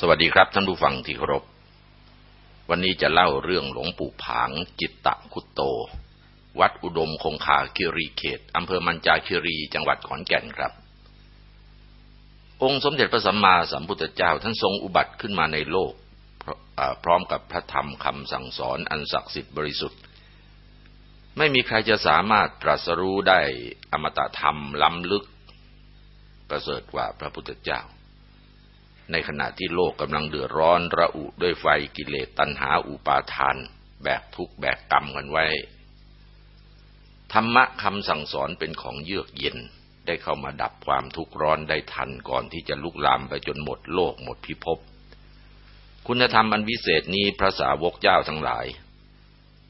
สวัสดีครับท่านผู้ฟังที่เคารพ วันนี้จะเล่าเรื่องหลวงปู่ผางจิตตะคุตโต วัดอุดมคงคาคิรีเขตอำเภอมันจาคิรีจังหวัดขอนแก่นครับ องค์สมเด็จพระสัมมาสัมพุทธเจ้าท่านทรงอุบัติขึ้นมาในโลก พร้อมกับพระธรรมคำสั่งสอนอันศักดิ์สิทธิ์บริสุทธิ์ ไม่มีใครจะสามารถตรัสรู้ได้อมตะธรรมล้ำลึก ประเสริฐกว่าพระพุทธเจ้า ในขณะที่โลกกำลังเดือดร้อนระอุด้วยไฟกิเลสตัณหาอุปาทาน แบกทุกแบกกรรมกันไว้ ธรรมะคำสั่งสอนเป็นของเยือกเย็นได้เข้ามาดับความทุกข์ร้อนได้ทันก่อนที่จะลุกลามไปจนหมดโลกหมดพิภพ คุณธรรมอันวิเศษนี้พระสาวกเจ้าทั้งหลาย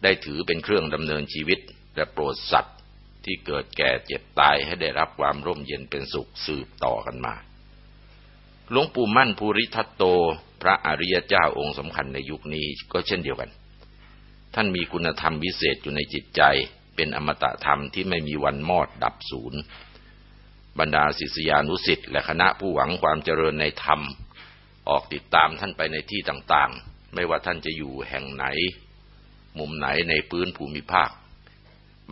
ได้ถือเป็นเครื่องดำเนินชีวิตและโปรดสัตว์ที่เกิดแก่เจ็บตายให้ได้รับความร่มเย็นเป็นสุขสืบต่อกันมา หลวงปู่มั่นภูริทัตโต พระอริยเจ้าองค์สำคัญในยุคนี้ก็เช่นเดียวกัน ท่านมีคุณธรรมวิเศษอยู่ในจิตใจ เป็นอมตะธรรมที่ไม่มีวันมอดดับศูนย์ บรรดาศิษยานุสิ์และคณะผู้หวังความเจริญในธรรม ออกติดตามท่านไปในที่ต่างๆ ไม่ว่าท่านจะอยู่แห่งไหน มุมไหนในพื้นภูมิภาค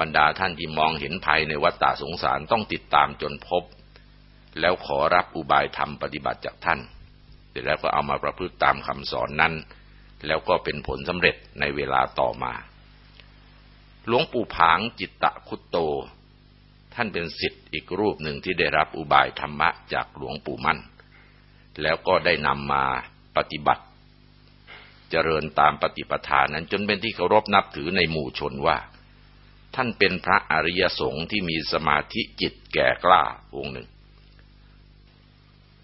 บรรดาท่านที่มองเห็นภัยในวัฏฏะสงสารต้องติดตามจนพบ แล้วขอรับอุบายธรรมปฏิบัติจากท่าน เสร็จแล้วก็เอามาประพฤติตามคำสอนนั้น แล้วก็เป็นผลสำเร็จในเวลาต่อมา หลวงปู่ผางจิตตะคุตโต ท่านเป็นสิทธิ์อีกรูปหนึ่งที่ได้รับอุบายธรรมะจากหลวงปู่มั่น แล้วก็ได้นำมาปฏิบัติ เจริญตามปฏิปทานั้นจนเป็นที่เคารพนับถือในหมู่ชนว่า ท่านเป็นพระอริยสงฆ์ที่มีสมาธิจิตแก่กล้าองค์หนึ่ง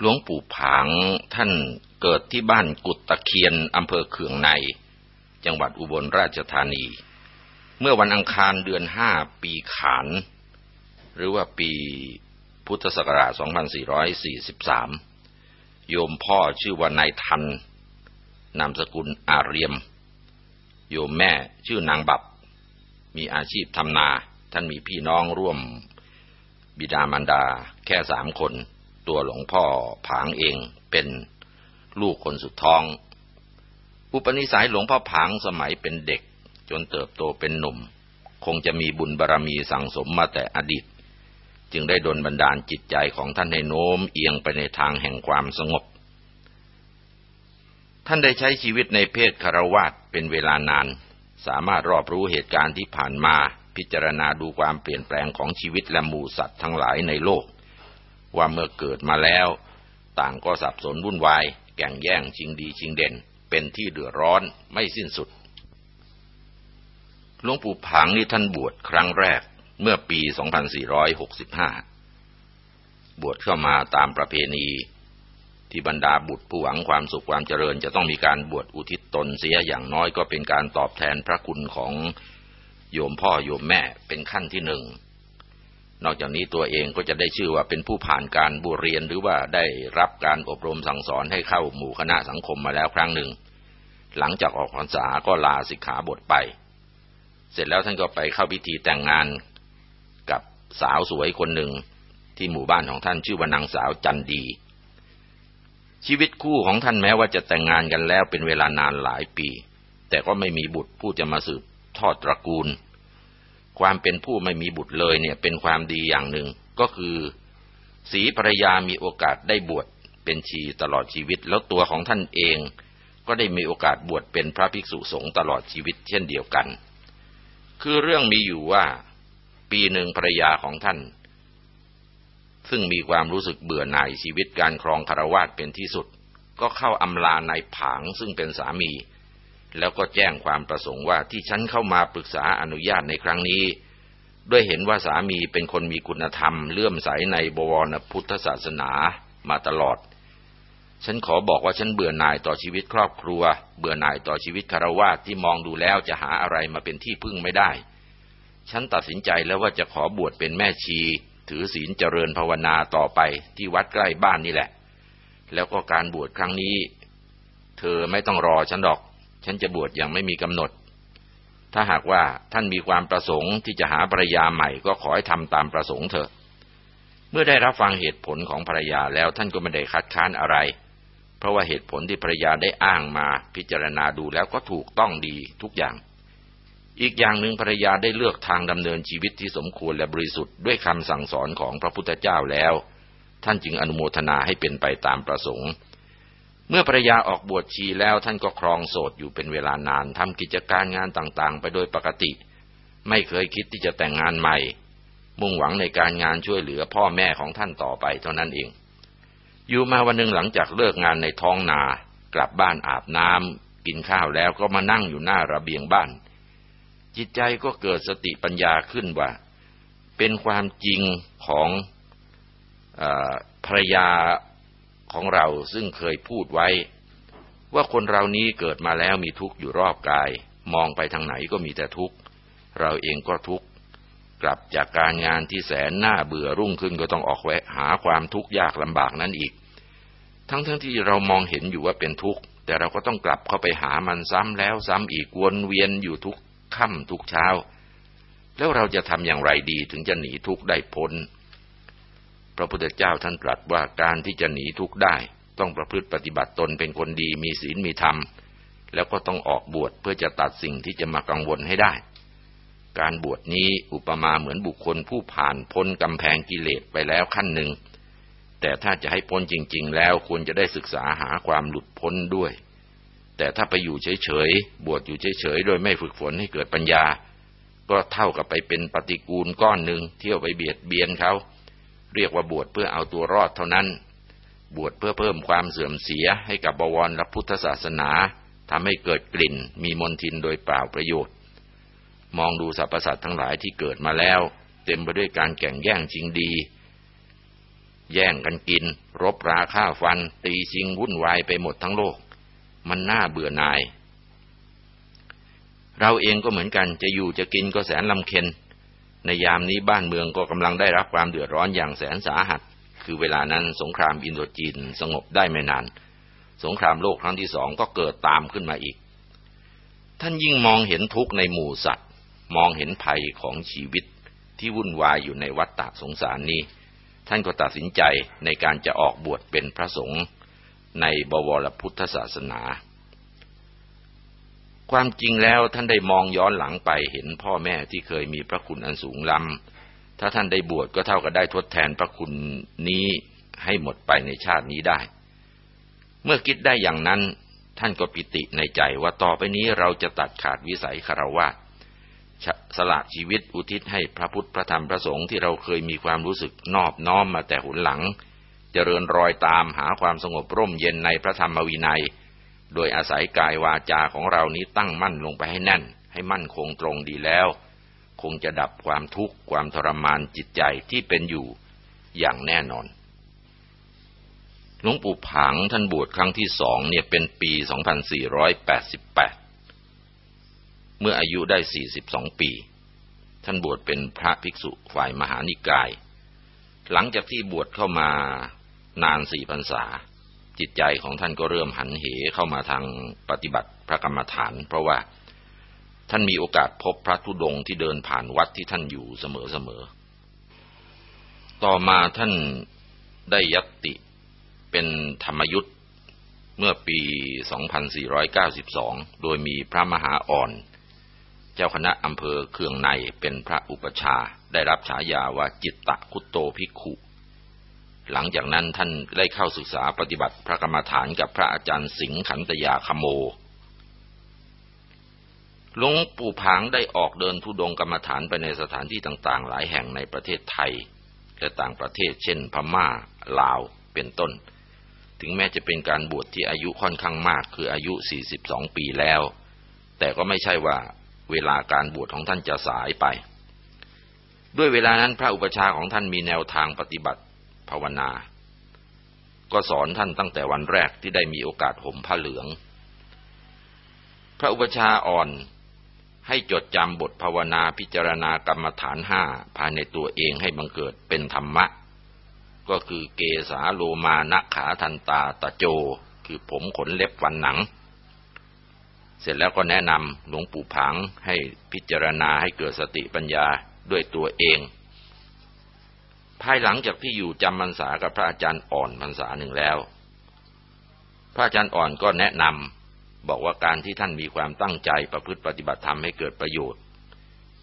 หลวงปู่ผางท่านเกิดที่บ้านกุดตะเคียนอำเภอเขืองใน จังหวัดอุบลราชธานี เมื่อวันอังคารเดือนห้าปีขาน หรือว่าปีพุทธศักราช 2443 โยมพ่อชื่อว่านายทัน นามสกุลอาเรียม โยมแม่ชื่อนางบับ มีอาชีพทำนา ท่านมีพี่น้องร่วม บิดามารดาแค่สามคน ตัวหลวงพ่อผางเองเป็นลูกคนสุดท้อง อุปนิสัยหลวงพ่อผางสมัยเป็นเด็ก จนเติบโตเป็นหนุ่ม คงจะมีบุญบารรมีสั่งสมมาแต่อดีต จึงได้ดลบันดาลจิตใจของท่านให้โน้มเอียงไปในทางแห่งความสงบ ท่านได้ใช้ชีวิตในเพศคารวาสเป็นเวลานาน สามารถรอบรู้เหตุการณ์ที่ผ่านมาพิจารณาดูความเปลี่ยนแปลงของชีวิตและหมู่สัตว์ทั้งหลายในโลก ว่าเมื่อเกิดมาแล้ว ต่างก็สับสนวุ่นวาย แก่งแย่งชิงดีชิงเด่น เป็นที่เดือดร้อนไม่สิ้นสุดหลวงปู่ผังนี่ท่านบวชครั้งแรกเมื่อปี 2465 บวชเข้ามาตามประเพณี ที่บรรดาบุตรผู้หวังความสุขความเจริญ จะต้องมีการบวชอุทิศตนเสียอย่างน้อยก็เป็นการตอบแทนพระคุณของโยมพ่อโยมแม่เป็นขั้นที่หนึ่ง นอกจากนี้ตัวเองก็จะได้ชื่อว่าเป็นผู้ผ่านการบวเรียนหรือว่าได้รับการอบรมสั่งสอนให้เข้าหมู่คณะสังคมมาแล้วครั้งหนึ่ง หลังจากออกพรรษาก็ลาสิกขาบทไป เสร็จแล้วท่านก็ไปเข้าพิธีแต่งงานกับสาวสวยคนหนึ่ง ที่หมู่บ้านของท่านชื่อว่านางสาวจันดี ชีวิตคู่ของท่านแม้ว่าจะแต่งงานกันแล้วเป็นเวลานานหลายปี แต่ก็ไม่มีบุตรผู้จะมาสืบทอดตระกูล ความเป็นผู้ไม่มีบุตรเลยเนี่ยเป็นความดีอย่างหนึ่ง ก็คือสีภรรยามีโอกาสได้บวชเป็นชีตลอดชีวิต แล้วตัวของท่านเองก็ได้มีโอกาสบวชเป็นพระภิกษุสงฆ์ตลอดชีวิตเช่นเดียวกัน คือเรื่องมีอยู่ว่าปีหนึ่งภรรยาของท่าน ซึ่งมีความรู้สึกเบื่อหน่ายชีวิตการครองคารวาสเป็นที่สุด ก็เข้าอำลานายผางซึ่งเป็นสามี แล้วก็แจ้งความประสงค์ว่าที่ฉันเข้ามาปรึกษาอนุญาตในครั้งนี้ ด้วยเห็นว่าสามีเป็นคนมีคุณธรรม เลื่อมใสในบวรพุทธศาสนามาตลอด ฉันขอบอกว่าฉันเบื่อหน่ายต่อชีวิตครอบครัว เบื่อหน่ายต่อชีวิตคารวะที่มองดูแล้วจะหาอะไรมาเป็นที่พึ่งไม่ได้ ฉันตัดสินใจแล้วว่าจะขอบวชเป็นแม่ชี ถือศีลเจริญภาวนาต่อไปที่วัดใกล้บ้านนี่แหละ แล้วก็การบวชครั้งนี้ เธอไม่ต้องรอฉันดอก ฉันจะบวชอย่างไม่มีกำหนด ถ้าหากว่าท่านมีความประสงค์ที่จะหาภรรยาใหม่ก็ขอให้ทำตามประสงค์เถอะ เมื่อได้รับฟังเหตุผลของภรรยาแล้วท่านก็ไม่ได้คัดค้านอะไร เพราะว่าเหตุผลที่ภรรยาได้อ้างมาพิจารณาดูแล้วก็ถูกต้องดีทุกอย่าง อีกอย่างหนึ่งภรรยาได้เลือกทางดำเนินชีวิตที่สมควรและบริสุทธิ์ด้วยคำสั่งสอนของพระพุทธเจ้าแล้ว ท่านจึงอนุโมทนาให้เป็นไปตามประสงค์ เมื่อภรรยาออกบวชชีแล้วท่านก็ครองโสดอยู่เป็นเวลานานทำกิจการงานต่างๆ ไปโดยปกติ ไม่เคยคิดที่จะแต่งงานใหม่ มุ่งหวังในการงานช่วยเหลือพ่อแม่ของท่านต่อไปเท่านั้นเอง อยู่มาวันหนึ่งหลังจากเลิกงานในท้องนา กลับบ้านอาบน้ำกินข้าวแล้วก็มานั่งอยู่หน้าระเบียงบ้าน จิตใจก็เกิดสติปัญญาขึ้นว่า เป็นความจริงของอภรรยา ของเราซึ่งเคยพูดไว้ ว่าคนเรานี้เกิดมาแล้วมีทุกข์อยู่รอบกาย มองไปทางไหนก็มีแต่ทุกข์ เราเองก็ทุกข์ กลับจากการงานที่แสนน้าเบื่อรุ่งขึ้นก็ต้องออกแวะหาความทุกข์ยากลำบากนั้นอีก ทั้งทั้งที่เรามองเห็นอยู่ว่าเป็นทุกข์ แต่เราก็ต้องกลับเข้าไปหามันซ้ำแล้วซ้ำอีกวนเวียนอยู่ทุกค่ำทุกเช้า แล้วเราจะทำอย่างไรดีถึงจะหนีทุกข์ได้พ้น พระพุทธเจ้าท่านตรัสว่าการที่จะหนีทุกข์ได้ ต้องประพฤติปฏิบัติตนเป็นคนดีมีศีลมีธรรม แล้วก็ต้องออกบวชเพื่อจะตัดสิ่งที่จะมากังวลให้ได้ การบวชนี้อุปมาเหมือนบุคคลผู้ผ่านพ้นกำแพงกิเลสไปแล้วขั้นหนึ่ง แต่ถ้าจะให้พ้นจริง ๆ แล้วควรจะได้ศึกษาหาความหลุดพ้นด้วย แต่ถ้าไปอยู่เฉยๆบวชอยู่เฉยๆโดยไม่ฝึกฝนให้เกิดปัญญา ก็เท่ากับไปเป็นปฏิกูลก้อนหนึ่งเที่ยวไปเบียดเบียนเขา เรียกว่าบวชเพื่อเอาตัวรอดเท่านั้น บวชเพื่อเพิ่มความเสื่อมเสียให้กับบวรและพุทธศาสนาทำให้เกิดกลิ่นมีมนทินโดยเปล่าประโยชน์ มองดูสรรพสัตว์ทั้งหลายที่เกิดมาแล้ว เต็มไปด้วยการแข่งแย่งชิงดี แย่งกันกิน รบราฆ่าฟัน ตีชิงวุ่นวายไปหมดทั้งโลก มันน่าเบื่อหน่าย เราเองก็เหมือนกันจะอยู่จะกินก็แสนลำเค็น ในยามนี้บ้านเมืองก็กำลังได้รับความเดือดร้อนอย่างแสนสาหัส คือเวลานั้นสงครามอินโดจีนสงบได้ไม่นาน สงครามโลกครั้งที่สองก็เกิดตามขึ้นมาอีก ท่านยิ่งมองเห็นทุกข์ในหมู่สัตว์ มองเห็นภัยของชีวิตที่วุ่นวายอยู่ในวัฏฏะสงสารนี้ ท่านก็ตัดสินใจในการจะออกบวชเป็นพระสงฆ์ในบวรพุทธศาสนา ความจริงแล้วท่านได้มองย้อนหลังไปเห็นพ่อแม่ที่เคยมีพระคุณอันสูงล้ำถ้าท่านได้บวชก็เท่ากับได้ทดแทนพระคุณนี้ให้หมดไปในชาตินี้ได้ เมื่อคิดได้อย่างนั้น ท่านก็ปิติในใจว่าต่อไปนี้เราจะตัดขาดวิสัยคารวะสละชีวิตอุทิศให้พระพุทธพระธรรมพระสงฆ์ที่เราเคยมีความรู้สึกนอบน้อมมาแต่หุนหลังจเจริญรอยตามหาความสงบร่มเย็นในพระธรรมวินัย โดยอาศัยกายวาจาของเรานี้ตั้งมั่นลงไปให้แน่น ให้มั่นคงตรงดีแล้ว คงจะดับความทุกข์ความทรมานจิตใจที่เป็นอยู่อย่างแน่นอนหลวงปู่ผังท่านบวชครั้งที่สองเนี่ยเป็นปี 2488 เมื่ออายุได้ 42 ปี ท่านบวชเป็นพระภิกษุฝ่ายมหานิกาย หลังจากที่บวชเข้ามานานสี่พรรษา จิตใจของท่านก็เริ่มหันเหเข้ามาทางปฏิบัติพระกรรมฐาน เพราะว่าท่านมีโอกาสพบพระธุดงค์ที่เดินผ่านวัดที่ท่านอยู่เสมอๆ ต่อมาท่านได้ยัตติเป็นธรรมยุทธ์เมื่อปี 2492 โดยมีพระมหาอ่อน เจ้าคณะอำเภอเครืองในเป็นพระอุปชา ได้รับฉายาว่าจิตตะคุตโตภิกขุ หลังจากนั้นท่านได้เข้าศึกษาปฏิบัติพระกรรมฐานกับพระอาจารย์สิงห์ขันตยาคโม หลวงปู่ผางได้ออกเดินทุดงกรรมฐานไปในสถานที่ต่างๆ หลายแห่งในประเทศไทย และต่างประเทศเช่น พม่า ลาว เป็นต้น ถึงแม้จะเป็นการบวชที่อายุค่อนข้างมากคืออายุ 42 ปีแล้ว แต่ก็ไม่ใช่ว่าเวลาการบวชของท่านจะสายไป ด้วยเวลานั้นพระอุปชาของท่านมีแนวทางปฏิบัติ ภาวนา ก็สอนท่านตั้งแต่วันแรกที่ได้มีโอกาสห่มผ้าเหลือง พระอุปชาอ่อนให้จดจำบทภาวนาพิจารณากรรมฐานห้าภายในตัวเองให้บังเกิดเป็นธรรมะ ก็คือเกสาโลมานะขาทันตาตะโจ คือผมขนเล็บฟันหนัง เสร็จแล้วก็แนะนำหลวงปู่ผังให้พิจารณาให้เกิดสติปัญญาด้วยตัวเอง ภายหลังจากที่อยู่จำพรรษากับพระอาจารย์อ่อนพรรษาหนึ่งแล้ว พระอาจารย์อ่อนก็แนะนำบอกว่าการที่ท่านมีความตั้งใจประพฤติปฏิบัติธรรมให้เกิดประโยชน์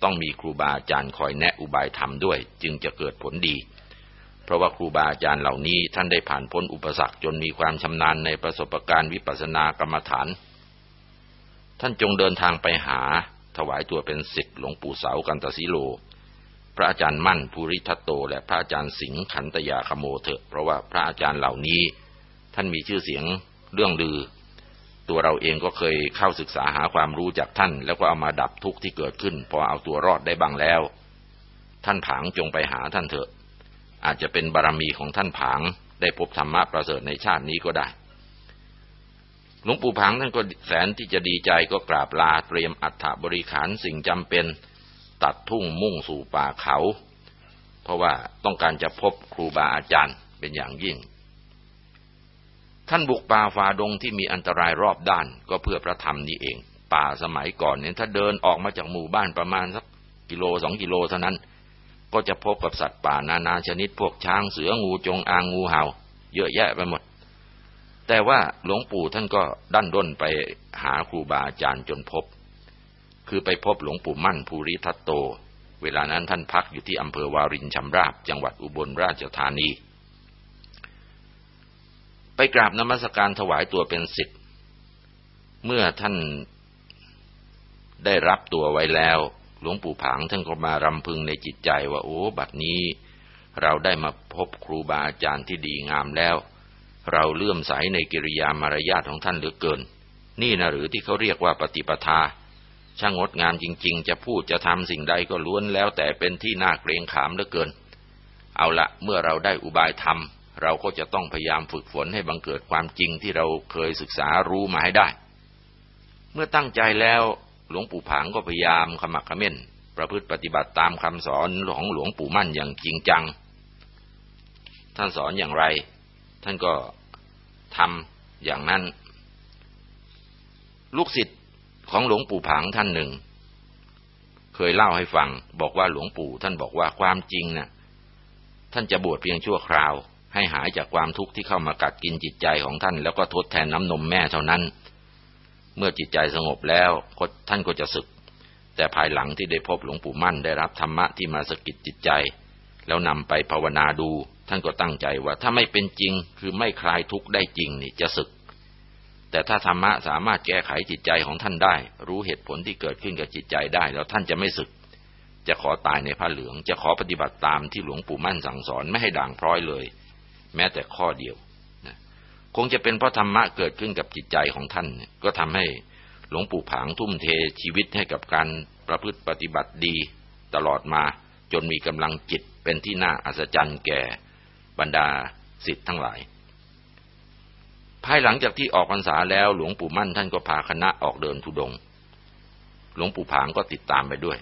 ต้องมีครูบาอาจารย์คอยแนะอุบายธรรมด้วย จึงจะเกิดผลดี เพราะว่าครูบาอาจารย์เหล่านี้ท่านได้ผ่านพ้นอุปสรรคจนมีความชำนาญในประสบการณ์วิปัสสนากรรมฐาน ท่านจงเดินทางไปหาถวายตัวเป็นศิษย์หลวงปู่เสากันตสีโล พระอาจารย์มั่นภูริทัตโต และพระอาจารย์สิงห์ขันตยาคโมเถอะเพราะว่าพระอาจารย์เหล่านี้ ท่านมีชื่อเสียงเรื่องลือ ตัวเราเองก็เคยเข้าศึกษาหาความรู้จากท่าน แล้วก็เอามาดับทุกข์ที่เกิดขึ้น พอเอาตัวรอดได้บ้างแล้ว ท่านผางจงไปหาท่านเถอะ อาจจะเป็นบารรมีของท่านผางได้พบธรรมะประเสริฐในชาตินี้ก็ได้หลวงปู่พังท่านก็แสนที่จะดีใจก็กราบลาเตรียมอัฐบริขารสิ่งจำเป็น ตัดทุ่งมุ่งสู่ป่าเขา เพราะว่าต้องการจะพบครูบาอาจารย์เป็นอย่างยิ่ง ท่านบุกป่าฝ่าดงที่มีอันตรายรอบด้านก็เพื่อพระธรรมนี้เอง ป่าสมัยก่อนเนี่ยถ้าเดินออกมาจากหมู่บ้านประมาณสักกิโลสองกิโลเท่านั้น ก็จะพบกับสัตว์ป่านานาชนิดพวกช้างเสืองูจงอางงูเห่า เยอะแยะไปหมด แต่ว่าหลวงปู่ท่านก็ดันด้นไปหาครูบาอาจารย์จนพบ คือไปพบหลวงปู่มั่นภูริทัตโต เวลานั้นท่านพักอยู่ที่อำเภอวารินชำราบ จังหวัดอุบลราชธานี ไปกราบนมัสการถวายตัวเป็นสิทธิ์เมื่อท่านได้รับตัวไว้แล้ว หลวงปู่ผางท่านก็มารำพึงในจิตใจว่าโอ้ บัดนี้ เราได้มาพบครูบาอาจารย์ที่ดีงามแล้ว เราเลื่อมใสในกิริยามารยาทของท่านเหลือเกิน นี่นะหรือที่เขาเรียกว่าปฏิปทา ช่างงดงามจริง ๆ จะพูดจะทำสิ่งใดก็ล้วนแล้วแต่เป็นที่น่าเกรงขามเหลือเกิน เอาละเมื่อเราได้อุบายธรรม เราก็จะต้องพยายามฝึกฝนให้บังเกิดความจริงที่เราเคยศึกษารู้มาให้ได้ เมื่อตั้งใจแล้วหลวงปู่ผางก็พยายามขมักขม้น ประพฤติปฏิบัติตามคำสอนของหลวงปู่มั่นอย่างจริงจัง ท่านสอนอย่างไร ท่านก็ทำอย่างนั้น ลูกศิษย์ ของหลวงปู่ผางท่านหนึ่ง เคยเล่าให้ฟัง บอกว่าหลวงปู่ท่านบอกว่าความจริงนะ่ะ ท่านจะบวชเพียงชั่วคราว ให้หายจากความทุกข์ที่เข้ามากัดกินจิตใจของท่าน แล้วก็ทดแทนน้ำนมแม่เท่านั้น เมื่อจิตใจสงบแล้วท่านก็จะศึก แต่ภายหลังที่ได้พบหลวงปู่มั่นได้รับธรรมะที่มาสกิดจิตใจ แล้วนำไปภาวนาดู ท่านก็ตั้งใจว่าถ้าไม่เป็นจริง คือไม่คลายทุกข์ได้จริงนี่จะศึก แต่ถ้าธรรมะสามารถแก้ไขจิตใจของท่านได้ รู้เหตุผลที่เกิดขึ้นกับจิตใจได้ แล้วท่านจะไม่ศึก จะขอตายในผ้าเหลือง จะขอปฏิบัติตามที่หลวงปู่มั่นสั่งสอนไม่ให้ด่างพร้อยเลย แม้แต่ข้อเดียวนะคงจะเป็นเพราะธรรมะเกิดขึ้นกับจิตใจของท่าน ก็ทำให้หลวงปู่ผางทุ่มเทชีวิตให้กับการประพฤติปฏิบัติดีตลอดมาจนมีกำลังจิตเป็นที่น่าอัศจรรย์แก่บรรดาสิทธิ์ทั้งหลาย ภายหลังจากที่ออกพรรษาแล้วหลวงปู่มั่นท่านก็พาคณะออกเดินทุดง หลวงปู่ผางก็ติดตามไปด้วย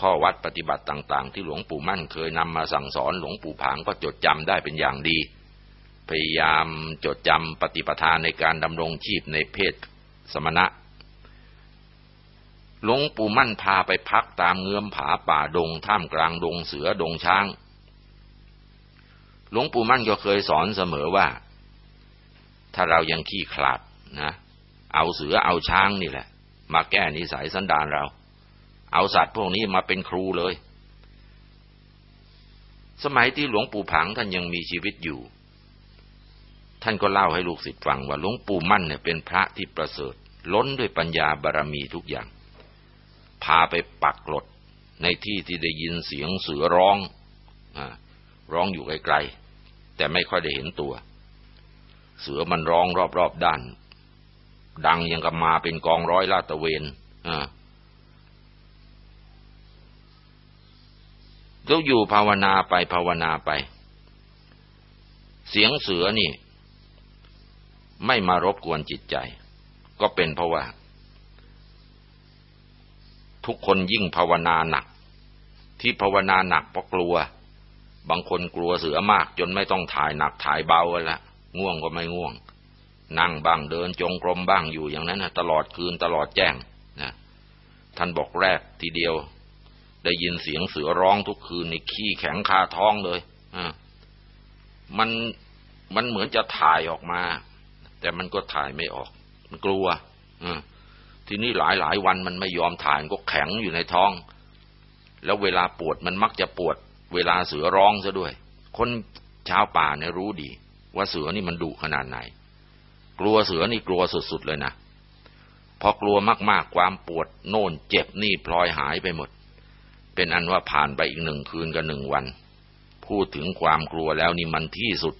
ข้อวัดปฏิบัติต่างๆ ที่หลวงปู่มั่นเคยนำมาสั่งสอนหลวงปู่ผางก็จดจำได้เป็นอย่างดี พยายามจดจำปฏิปทาในการดำรงชีพในเพศสมณะหลวงปู่มั่นพาไปพักตามเงื้อมผาป่าดงท่ามกลางดงเสือดงช้าง หลวงปู่มั่นก็เคยสอนเสมอว่า ถ้าเรายังขี้ขลาดนะเอาเสือเอาช้างนี่แหละ มาแก้นิสัยสันดานเรา เอาสัตว์พวกนี้มาเป็นครูเลย สมัยที่หลวงปู่ผังท่านยังมีชีวิตอยู่ ท่านก็เล่าให้ลูกศิษย์ฟังว่าหลวงปู่มั่นเนี่ยเป็นพระที่ประเสริฐ ล้นด้วยปัญญาบารรมีทุกอย่าง พาไปปักหลดในที่ที่ได้ยินเสียงเสือร้องอร้องอยู่ไกลๆแต่ไม่ค่อยได้เห็นตัว เสือมันร้องรอบๆด้าน ดังยังกับมาเป็นกองร้อยลาตะเวนอ่าแล้วอยู่ภาวนาไปภาวนาไป เสียงเสือนี่ ไม่มารบกวนจิตใจ ก็เป็นเพราะว่า ทุกคนยิ่งภาวนาหนัก ที่ภาวนาหนักเพราะกลัว บางคนกลัวเสือมาก จนไม่ต้องถ่ายหนักถ่ายเบากันละ ง่วงก็ไม่ง่วง นั่งบ้างเดินจงกรมบ้างอยู่อย่างนั้นนะตลอดคืนตลอดแจ้งนะท่านบอกแรกทีเดียว ได้ยินเสียงเสือร้องทุกคืนในขี้แข็งคาท้องเลยอ่ามันมันเหมือนจะถ่ายออกมา แต่มันก็ถ่ายไม่ออก มันกลัวอทีนี้หลายหลายวันมันไม่ยอมถ่ายก็แข็งอยู่ในท้อง แล้วเวลาปวดมันมักจะปวด เวลาเสือร้องซะด้วย คนชาวป่าเนี่ยรู้ดี ว่าเสือนี่มันดุขนาดไหน กลัวเสือนี่กลัวสุดๆเลยนะพอกลัวมากๆความปวดโน่นเจ็บนี่พลอยหายไปหมด เป็นอันว่าผ่านไปอีกหนึ่งคืนกับหนึ่งวัน พูดถึงความกลัวแล้วนี่มันที่สุด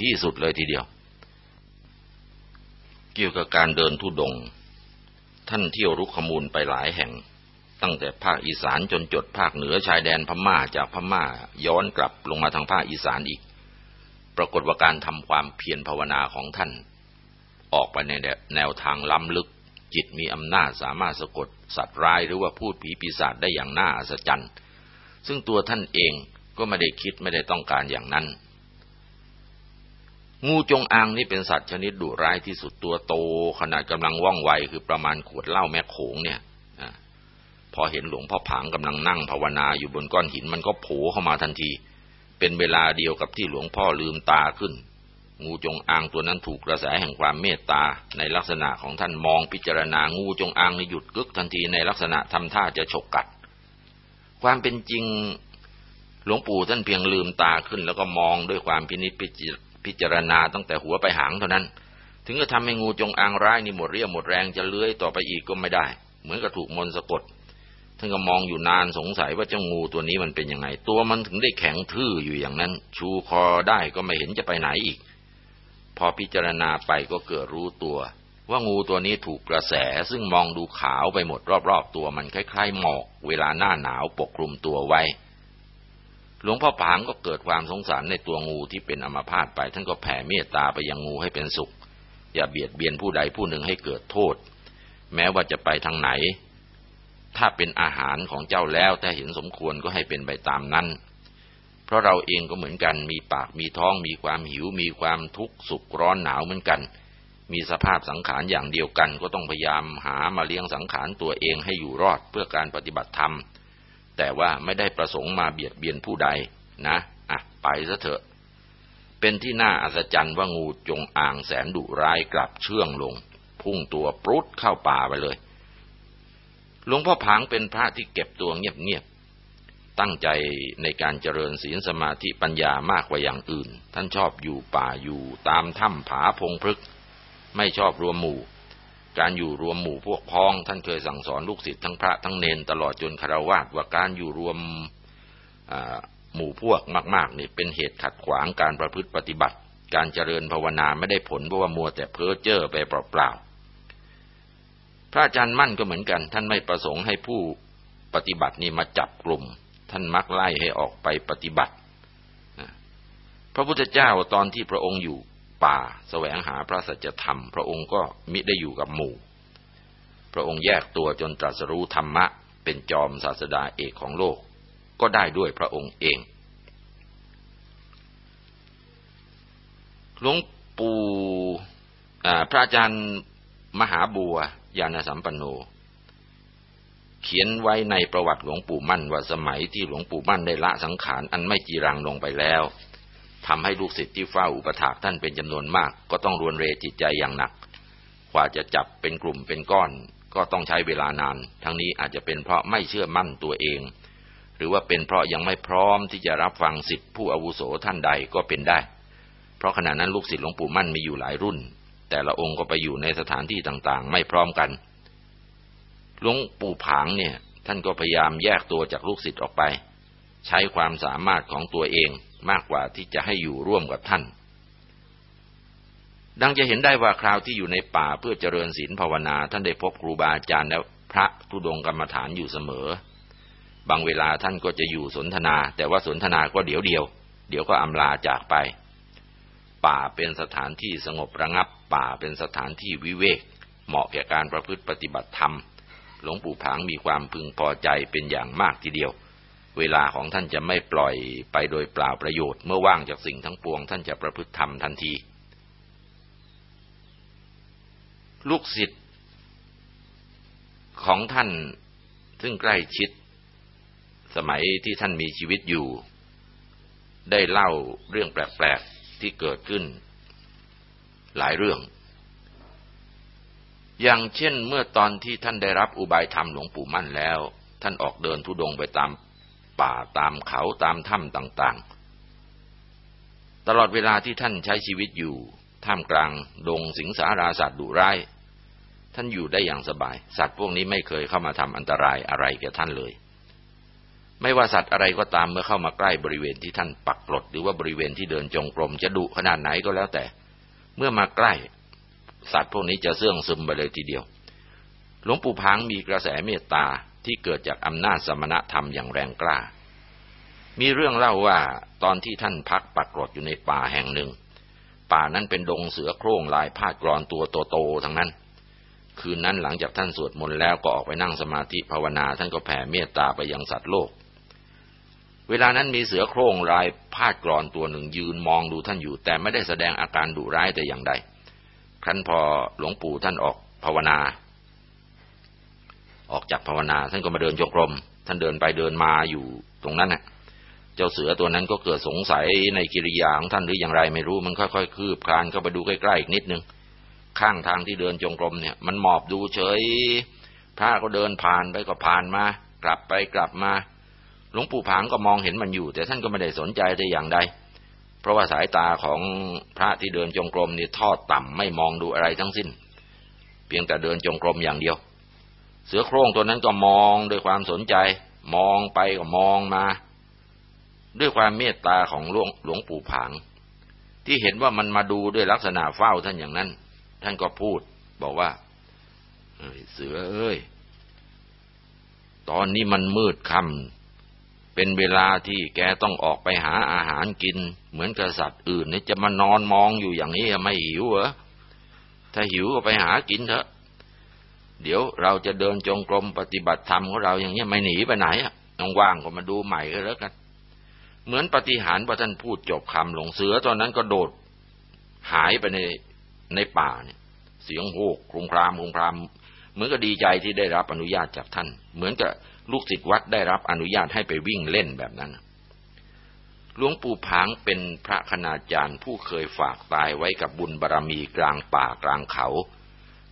ที่สุดเลยทีเดียว เกี่ยวกับการเดินทุดง ท่านเที่ยวรุกขมูลไปหลายแห่ง ตั้งแต่ภาคอีสานจนจดภาคเหนือชายแดนพม่าจากพม่าย้อนกลับลงมาทางภาคอีสานอีก ปรากฏว่าการทำความเพียรภาวนาของท่าน ออกไปในแนวทางล้ำลึก จิตมีอำนาจสามารถสะกดสัตว์ร้ายหรือว่าพูดผีปีศาจได้อย่างน่าอัศจรรย์ซึ่งตัวท่านเองก็ไม่ได้คิดไม่ได้ต้องการอย่างนั้น งูจงอางนี่เป็นสัตว์ชนิดดุร้ายที่สุดตัวโต ขนาดกำลังว่องไวคือประมาณขวดเหล้าแม่โขงเนี่ยพอเห็นหลวงพ่อผางกำลังนั่งภาวนาอยู่บนก้อนหินมันก็โผล่เข้ามาทันที เป็นเวลาเดียวกับที่หลวงพ่อลืมตาขึ้น งูจงอางตัวนั้นถูกกระแสแห่งความเมตตา ในลักษณะของท่านมองพิจารณางูจงอางในหยุดกึกทันทีในลักษณะทำท่าจะฉกกัด ความเป็นจริงหลวงปู่ท่านเพียงลืมตาขึ้น แล้วก็มองด้วยความพินิจพิจารณาตั้งแต่หัวไปหางเท่านั้น ถึงจะทำให้งูจงอางร้ายนี่หมดเรี่ยวหมดแรงจะเลื้อยต่อไปอีกก็ไม่ได้ เหมือนกับถูกมนสะกด ท่านก็มองอยู่นานสงสัยว่าเจ้างูตัวนี้มันเป็นยังไง ตัวมันถึงได้แข็งทื่ออยู่อย่างนั้น ชูคอได้ก็ไม่เห็นจะไปไหนอีก พอพิจารณาไปก็เกิดรู้ตัว ว่างูตัวนี้ถูกกระแสซึ่งมองดูขาวไปหมดรอบๆตัวมันคล้ายๆหมอก เวลาหน้าหนาวปกคลุมตัวไว้ หลวงพ่อผางก็เกิดความสงสารในตัวงูที่เป็นอมาพาตไป ท่านก็แผ่เมตตาไปยังงูให้เป็นสุข อย่าเบียดเบียนผู้ใดผู้หนึ่งให้เกิดโทษ แม้ว่าจะไปทางไหน ถ้าเป็นอาหารของเจ้าแล้วถ้าเห็นสมควรก็ให้เป็นไปตามนั้น เพราะเราเองก็เหมือนกัน มีปากมีท้อง มีความหิว มีความทุกข์สุขร้อนหนาวเหมือนกัน มีสภาพสังขารอย่างเดียวกัน ก็ต้องพยายามหามาเลี้ยงสังขารตัวเองให้อยู่รอดเพื่อการปฏิบัติธรรม แต่ว่าไม่ได้ประสงค์มาเบียดเบียนผู้ใดนะอะไปซะเถอะ เป็นที่น่าอัศจรรย์ว่างูจงอางแสนดุร้ายกลับเชื่องลง พุ่งตัวปรุดเข้าป่าไปเลย หลวงพ่อผางเป็นพระที่เก็บตัวเงียบๆ ตั้งใจในการเจริญศีลสมาธิปัญญามากกว่าอย่างอื่น ท่านชอบอยู่ป่าอยู่ตามถ้ำผาพงพฤก ไม่ชอบรวมหมู่ การอยู่รวมหมู่พวกพ้อง ท่านเคยสั่งสอนลูกศิษย์ทั้งพระทั้งเนนตลอดจนคารวะว่าการอยู่รวมหมู่พวกมากๆนี่เป็นเหตุขัดขวางการประพฤติปฏิบัติ การเจริญภาวนาไม่ได้ผลเพราะว่ามัวแต่เพ้อเจ้อไปเปล่าๆ พระอาจารย์มั่นก็เหมือนกัน ท่านไม่ประสงค์ให้ผู้ปฏิบัตินี่มาจับกลุ่ม ท่านมักไล่ให้ออกไปปฏิบัติพระพุทธเจ้าตอนที่พระองค์อยู่ป่าแสวงหาพระสัจธรรม พระองค์ก็มิได้อยู่กับหมู่ พระองค์แยกตัวจนตรัสรู้ธรรมะ เป็นจอมศาสดาเอกของโลก ก็ได้ด้วยพระองค์เอง หลวงปู่พระอาจารย์มหาบัว ยานสัมปันโน เขียนไว้ในประวัติหลวงปู่มั่นว่าสมัยที่หลวงปู่มั่นได้ละสังขารอันไม่จีรังลงไปแล้วทำให้ลูกศิษย์ที่เฝ้าอุปถากท่านเป็นจำนวนมาก ก็ต้องรวนเรจิตใจอย่างหนักกว่าจะจับเป็นกลุ่มเป็นก้อน ก็ต้องใช้เวลานาน ทั้งนี้อาจจะเป็นเพราะไม่เชื่อมั่นตัวเอง หรือว่าเป็นเพราะยังไม่พร้อมที่จะรับฟังสิทธิผู้อาวุโสท่านใดก็เป็นได้ เพราะขณะนั้นลูกศิษย์หลวงปู่มั่นมีอยู่หลายรุ่น แต่ละองค์ก็ไปอยู่ในสถานที่ต่างๆ ไม่พร้อมกัน หลวงปู่ผางเนี่ย ท่านก็พยายามแยกตัวจากลูกศิษย์ออกไป ใช้ความสามารถของตัวเองมากกว่าที่จะให้อยู่ร่วมกับท่าน ดังจะเห็นได้ว่าคราวที่อยู่ในป่าเพื่อเจริญศีลภาวนา ท่านได้พบครูบาอาจารย์และพระทุดงกรรมฐานอยู่เสมอ บางเวลาท่านก็จะอยู่สนทนา แต่ว่าสนทนาก็เดี๋ยวเดียว เดี๋ยวก็อำลาจากไป ป่าเป็นสถานที่สงบระงับ ป่าเป็นสถานที่วิเวก เหมาะแก่การประพฤติปฏิบัติธรรม หลวงปู่ผางมีความพึงพอใจเป็นอย่างมากทีเดียว เวลาของท่านจะไม่ปล่อยไปโดยเปล่าประโยชน์ เมื่อว่างจากสิ่งทั้งปวง ท่านจะประพฤติธรรมทันที ลูกศิษย์ของท่านซึ่งใกล้ชิด สมัยที่ท่านมีชีวิตอยู่ ได้เล่าเรื่องแปลกๆ ที่เกิดขึ้น หลายเรื่อง อย่างเช่นเมื่อตอนที่ท่านได้รับอุบายธรรมหลวงปู่มั่นแล้ว ท่านออกเดินทุดงไปตามป่าตามเขาตามถ้ำต่างๆ ตลอดเวลาที่ท่านใช้ชีวิตอยู่ท่ามกลางดงสิงสาราสัตว์ดุร้าย ท่านอยู่ได้อย่างสบาย สัตว์พวกนี้ไม่เคยเข้ามาทำอันตรายอะไรแก่ท่านเลย ไม่ว่าสัตว์อะไรก็ตามเมื่อเข้ามาใกล้บริเวณที่ท่านปักกรดหรือว่าบริเวณที่เดินจงกรมจะดุขนาดไหนก็แล้วแต่ เมื่อมาใกล้ สัตว์พวกนี้จะเสื่องซึมไปเลยทีเดียว หลวงปู่พังมีกระแสเมตตาที่เกิดจากอำนาจสมณธรรมอย่างแรงกล้า มีเรื่องเล่าว่าตอนที่ท่านพักปักกรดอยู่ในป่าแห่งหนึ่ง ป่านั้นเป็นดงเสือโคร่งลายพาดกรอนตัวโตๆทั้งนั้นคืนนั้นหลังจากท่านสวดมนต์แล้วก็ออกไปนั่งสมาธิภาวนาท่านก็แผ่เมตตาไปยังสัตว์โลก เวลานั้นมีเสือโคร่งลายพาดกรอนตัวหนึ่งยืนมองดูท่านอยู่ แต่ไม่ได้แสดงอาการดุร้ายแต่อย่างใดครั้นพอหลวงปู่ท่านออกภาวนา ออกจากภาวนาท่านก็มาเดินจงกรมท่านเดินไปเดินมาอยู่ตรงนั้นน่ะ เจ้าเสือตัวนั้นก็เกิดสงสัยในกิริยาของท่านหรืออย่างไรไม่รู้มันค่อยๆคืบคลานเข้าไปดูใกล้ๆอีกนิดนึง ข้างทางที่เดินจงกรมเนี่ย มันหมอบดูเฉยพระก็เดินผ่านไปก็ผ่านมา กลับไปกลับมา หลวงปู่ผางก็มองเห็นมันอยู่ แต่ท่านก็ไม่ได้สนใจแต่อย่างใด เพราะว่าสายตาของพระที่เดินจงกรมนี่ทอดต่ำไม่มองดูอะไรทั้งสิ้น เพียงแต่เดินจงกรมอย่างเดียว เสือโคร่งตัวนั้นก็มองด้วยความสนใจ มองไปก็มองมา ด้วยความเมตตาของหลวงหลวงปู่ผาง ที่เห็นว่ามันมาดูด้วยลักษณะเฝ้าท่านอย่างนั้น ท่านก็พูดบอกว่าเสือเอ้ย ตอนนี้มันมืดค่ำ เป็นเวลาที่แกต้องออกไปหาอาหารกิน เหมือนกับสัตว์อื่นนี่จะมานอนมองอยู่อย่างนี้ไม่หิวเหรอถ้าหิวก็ไปหากินเถอะ เดี๋ยวเราจะเดินจงกรมปฏิบัติธรรมของเราอย่างนี้ไม่หนีไปไหนอะต้องว่างก็มาดูใหม่ก็แล้วกัน เหมือนปฏิหารพอท่านพูดจบคำหลงเสือตอนนั้นก็โดดหายไปในในป่าเนี่ยเสียงโหกครุมครามครุมคราม เหมือนกับดีใจที่ได้รับอนุญาตจากท่าน เหมือนกับ ลูกศิษย์วัดได้รับอนุญาตให้ไปวิ่งเล่นแบบนั้น หลวงปู่ผางเป็นพระคณาจารย์ผู้เคยฝากตายไว้กับบุญบารรมีกลางป่ากลางเขา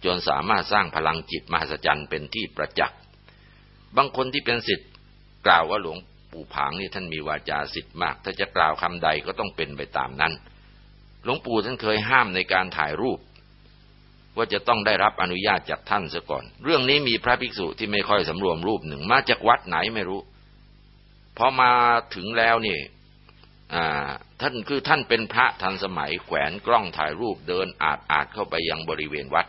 จนสามารถสร้างพลังจิตมหัศจรรย์เป็นที่ประจักษ์ บางคนที่เป็นศิษย์กล่าวว่าหลวงปู่ผางนี่ท่านมีวาจาศิษย์มาก ถ้าจะกล่าวคำใดก็ต้องเป็นไปตามนั้น หลวงปู่ท่านเคยห้ามในการถ่ายรูป ว่าจะต้องได้รับอนุญาตจากท่านซะก่อน เรื่องนี้มีพระภิกษุที่ไม่ค่อยสำรวมรูปหนึ่ง มาจากวัดไหนไม่รู้ พอมาถึงแล้วนี่ท่านคือท่านเป็นพระทันสมัยแขวนกล้องถ่ายรูปเดินอาดอาดเข้าไปยังบริเวณวัด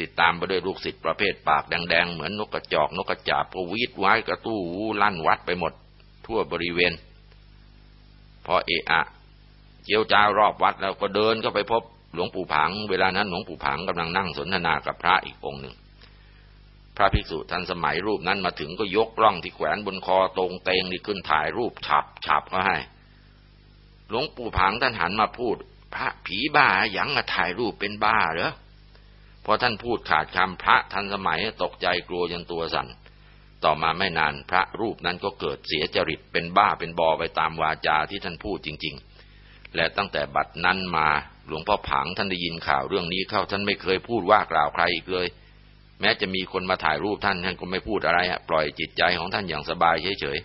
ติดตามไปด้วยลูกศิษย์ประเภทปากแดงๆ เหมือนนกกระจอกนกกระจาบก็วีดไว้กระตู้ลั่นวัดไปหมด ทั่วบริเวณ พอเอะอะเจียวจ้ารอบวัดแล้วก็เดินก็ไปพบ หลวงปู่ผังเวลานั้นหลวงปู่ผังกำลังนั่งสนทนากับพระอีกองค์หนึ่ง พระภิกษุทันสมัยรูปนั้นมาถึงก็ยกกล้องที่แขวนบนคอตรงเตงนี่ขึ้นถ่ายรูปฉับฉับเขาให้ หลวงปู่ผังท่านหันมาพูด พระผีบ้ายังมาถ่ายรูปเป็นบ้าเหรอพอท่านพูดขาดคำพระทันสมัยตกใจกลัวจนตัวสัน่น ต่อมาไม่นานพระรูปนั้นก็เกิดเสียจริตเป็นบ้าเป็นบอไปตามวาจาที่ท่านพูดจริง ๆ และตั้งแต่บัดนั้นมา หลวงพ่อผังท่านได้ยินข่าวเรื่องนี้เข้าท่านไม่เคยพูดว่ากล่าวใครอีกเลย แม้จะมีคนมาถ่ายรูปท่านท่านก็ไม่พูดอะไรปล่อยจิตใจของท่านอย่างสบายเฉย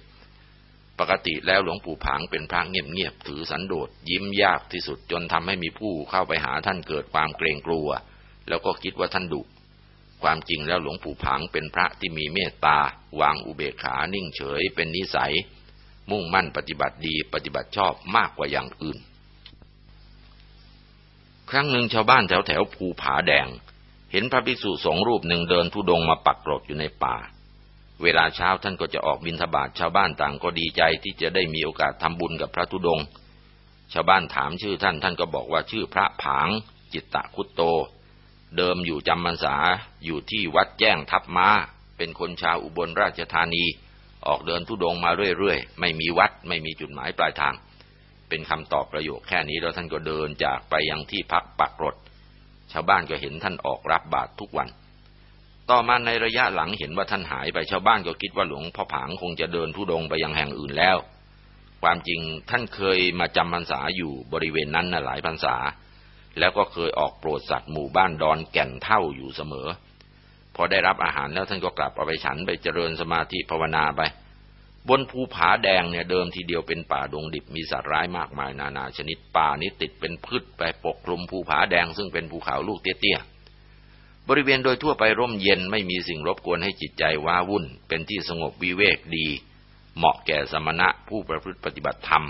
ๆปกติแล้วหลวงปู่ผังเป็นพระเงียบๆถือสันโดษยิ้มยากที่สุดจนทำให้มีผู้เข้าไปหาท่านเกิดความเกรงกลัว แล้วก็คิดว่าท่านดุความจริงแล้วหลวงปู่ผังเป็นพระที่มีเมตตาวางอุเบกขานิ่งเฉยเป็นนิสัย มุ่งมั่นปฏิบัติดีปฏิบัติชอบมากกว่าอย่างอื่น ครั้งหนึ่งชาวบ้านแถวแถวภูผาแดง เห็นพระภิกษุสงฆ์รูปหนึ่งเดินทุดงมาปักกรดอยู่ในป่า เวลาเช้าท่านก็จะออกบิณฑบาตชาวบ้านต่างก็ดีใจที่จะได้มีโอกาสทำบุญกับพระธุดง ชาวบ้านถามชื่อท่านท่านก็บอกว่าชื่อพระผาง จิตตะคุตโต เดิมอยู่จำพรรษาอยู่ที่วัดแจ้งทับมา้า เป็นคนชาวอุบลราชธานี ออกเดินทุดงมาเรื่อยๆไม่มีวัดไม่มีจุดหมายปลายทาง เป็นคำตอบประโยคแค่นี้แล้วท่านก็เดินจากไปยังที่พักปักรถ ชาวบ้านก็เห็นท่านออกรับบาตรทุกวัน ต่อมาในระยะหลังเห็นว่าท่านหายไปชาวบ้านก็คิดว่าหลวงพ่อผางคงจะเดินทุดงไปยังแห่งอื่นแล้ว ความจริงท่านเคยมาจำพรรษาอยู่บริเวณนั้นนะหลายพรรษา แล้วก็เคยออกโปรดสัตว์หมู่บ้านดอนแก่นเท่าอยู่เสมอ พอได้รับอาหารแล้วท่านก็กลับเอาไปฉันไปเจริญสมาธิภาวนาไป บนภูผาแดงเนี่ยเดิมทีเดียวเป็นป่าดงดิบมีสัตว์ร้ายมากมายนานาชนิดป่านี้ติดเป็นพืชไปปกคลุมภูผาแดงซึ่งเป็นภูเขาลูกเตี้ยๆบริเวณโดยทั่วไปร่มเย็นไม่มีสิ่งรบกวนให้จิตใจว้าวุ่น เป็นที่สงบวิเวกดี เหมาะแก่สมณะผู้ประพฤติปฏิบัติธรรม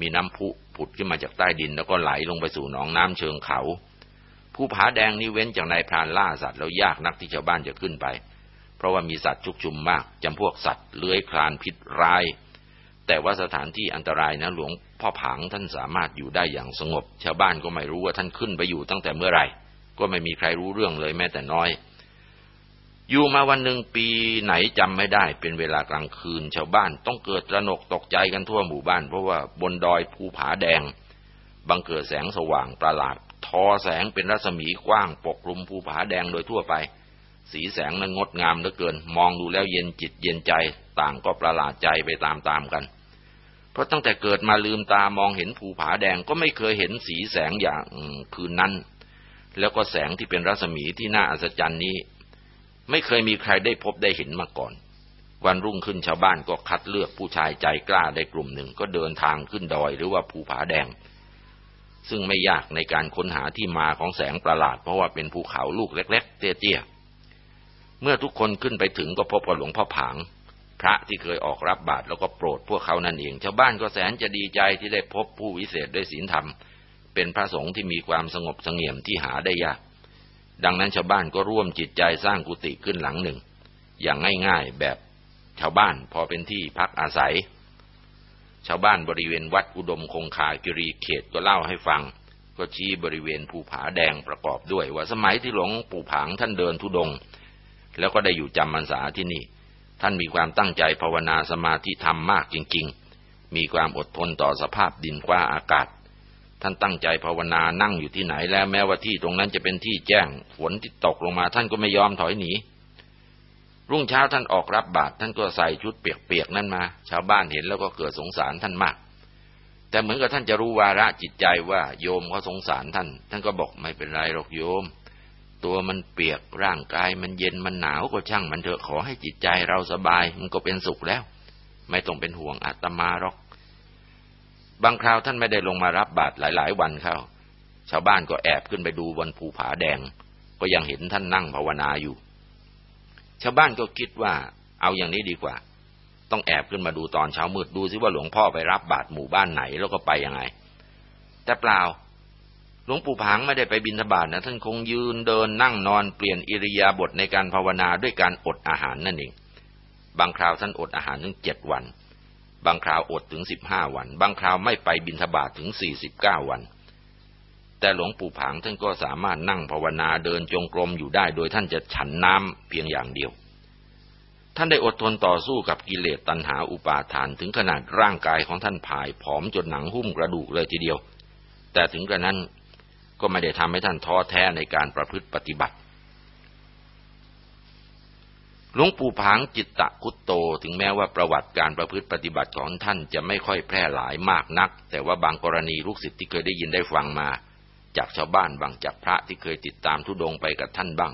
มีน้ำพุผุดขึ้นมาจากใต้ดินแล้วก็ไหลลงไปสู่หนองน้ำเชิงเขาภูผาแดงนี้เว้นจากนายพรานล่าสัตว์แล้วยากนักที่ชาวบ้านจะขึ้นไป เพราะว่ามีสัตว์ชุกชุมมากจำพวกสัตว์เลื้อยคลานพิษร้าย แต่ว่าสถานที่อันตรายนะหลวงพ่อผางท่านสามารถอยู่ได้อย่างสงบ ชาวบ้านก็ไม่รู้ว่าท่านขึ้นไปอยู่ตั้งแต่เมื่อไหร่ ก็ไม่มีใครรู้เรื่องเลยแม้แต่น้อย อยู่มาวันหนึ่งปีไหนจำไม่ได้ เป็นเวลากลางคืน ชาวบ้านต้องเกิดระหนกตกใจกันทั่วหมู่บ้าน เพราะว่าบนดอยภูผาแดง บังเกิดแสงสว่างประหลาดทอแสงเป็นรัศมีกว้างปกคลุมภูผาแดงโดยทั่วไป สีแสงนั้นงดงามเหลือเกิน มองดูแล้วเย็นจิตเย็นใจ ต่างก็ประหลาดใจไปตามๆกัน เพราะตั้งแต่เกิดมาลืมตามองเห็นภูผาแดงก็ไม่เคยเห็นสีแสงอย่างคืนนั้น แล้วก็แสงที่เป็นรัศมีที่น่าอัศจรรย์นี้ ไม่เคยมีใครได้พบได้เห็นมาก่อน วันรุ่งขึ้นชาวบ้านก็คัดเลือกผู้ชายใจกล้าได้กลุ่มหนึ่งก็เดินทางขึ้นดอยหรือว่าภูผาแดงซึ่งไม่ยากในการค้นหาที่มาของแสงประหลาด เพราะว่าเป็นภูเขาลูกเล็ก ๆ เตี้ยๆ เมื่อทุกคนขึ้นไปถึงก็พบกับหลวงพ่อผาง พระที่เคยออกรับบาตรแล้วก็โปรดพวกเขานั่นเอง ชาวบ้านก็แสนจะดีใจที่ได้พบผู้วิเศษด้วยศีลธรรม เป็นพระสงฆ์ที่มีความสงบสงี่ยมที่หาได้ยาก ดังนั้นชาวบ้านก็ร่วมจิตใจสร้างกุฏิขึ้นหลังหนึ่ง อย่างง่ายๆแบบชาวบ้านพอเป็นที่พักอาศัย ชาวบ้านบริเวณวัดอุดมคงคากิรีเขตก็เล่าให้ฟัง ก็ชี้บริเวณภูผาแดงประกอบด้วย ว่าสมัยที่หลวงปู่ผางท่านเดินทุดง แล้วก็ได้อยู่จำพรรษาที่นี่ ท่านมีความตั้งใจภาวนาสมาธิธรรมมากจริง ๆ มีความอดทนต่อสภาพดินกว่าอากาศ ท่านตั้งใจภาวนานั่งอยู่ที่ไหนแล้วแม้ว่าที่ตรงนั้นจะเป็นที่แจ้ง ฝนที่ตกลงมาท่านก็ไม่ยอมถอยหนีรุ่งเช้าท่านออกรับบาตรท่านก็ใส่ชุดเปียกๆนั่นมา ชาวบ้านเห็นแล้วก็เกิดสงสารท่านมาก แต่เหมือนกับท่านจะรู้วาระจิตใจว่าโยมเขาสงสารท่าน ท่านก็บอกไม่เป็นไรหรอกโยม ตัวมันเปียกร่างกายมันเย็นมันหนาวก็ช่างมันเถอะขอให้จิตใจเราสบายมันก็เป็นสุขแล้ว ไม่ต้องเป็นห่วงอาตมาหรอก บางคราวท่านไม่ได้ลงมารับบาตรหลาย ๆ วันเข้า ชาวบ้านก็แอบขึ้นไปดูบนภูผาแดง ก็ยังเห็นท่านนั่งภาวนาอยู่ ชาวบ้านก็คิดว่า เอาอย่างนี้ดีกว่า ต้องแอบขึ้นมาดูตอนเช้ามืดดูซิว่าหลวงพ่อไปรับบาตรหมู่บ้านไหนแล้วก็ไปยังไง แต่เปล่า หลวงปู่ผางไม่ได้ไปบิณฑบาตนะท่านคงยืนเดินนั่งนอนเปลี่ยนอิริยาบถในการภาวนาด้วยการอดอาหารนั่นเอง บางคราวท่านอดอาหารถึงเจ็ดวัน บางคราวอดถึงสิบห้าวัน บางคราวไม่ไปบิณฑบาตถึงสี่สิบเก้าวัน แต่หลวงปู่ผางท่านก็สามารถนั่งภาวนาเดินจงกรมอยู่ได้ โดยท่านจะฉันน้ำเพียงอย่างเดียว ท่านได้อดทนต่อสู้กับกิเลสตัณหาอุปาทานถึงขนาดร่างกายของท่านผายผอมจนหนังหุ้มกระดูกเลยทีเดียว แต่ถึงกระนั้น ก็ไม่ได้ทำให้ท่านท้อแท้ในการประพฤติปฏิบัติ หลวงปู่ผางจิตตะคุตโตถึงแม้ว่าประวัติการประพฤติปฏิบัติของท่านจะไม่ค่อยแพร่หลายมากนัก แต่ว่าบางกรณีลูกศิษย์ที่เคยได้ยินได้ฟังมา จากชาวบ้านบางจากพระที่เคยติดตามทุดงไปกับท่านบ้าง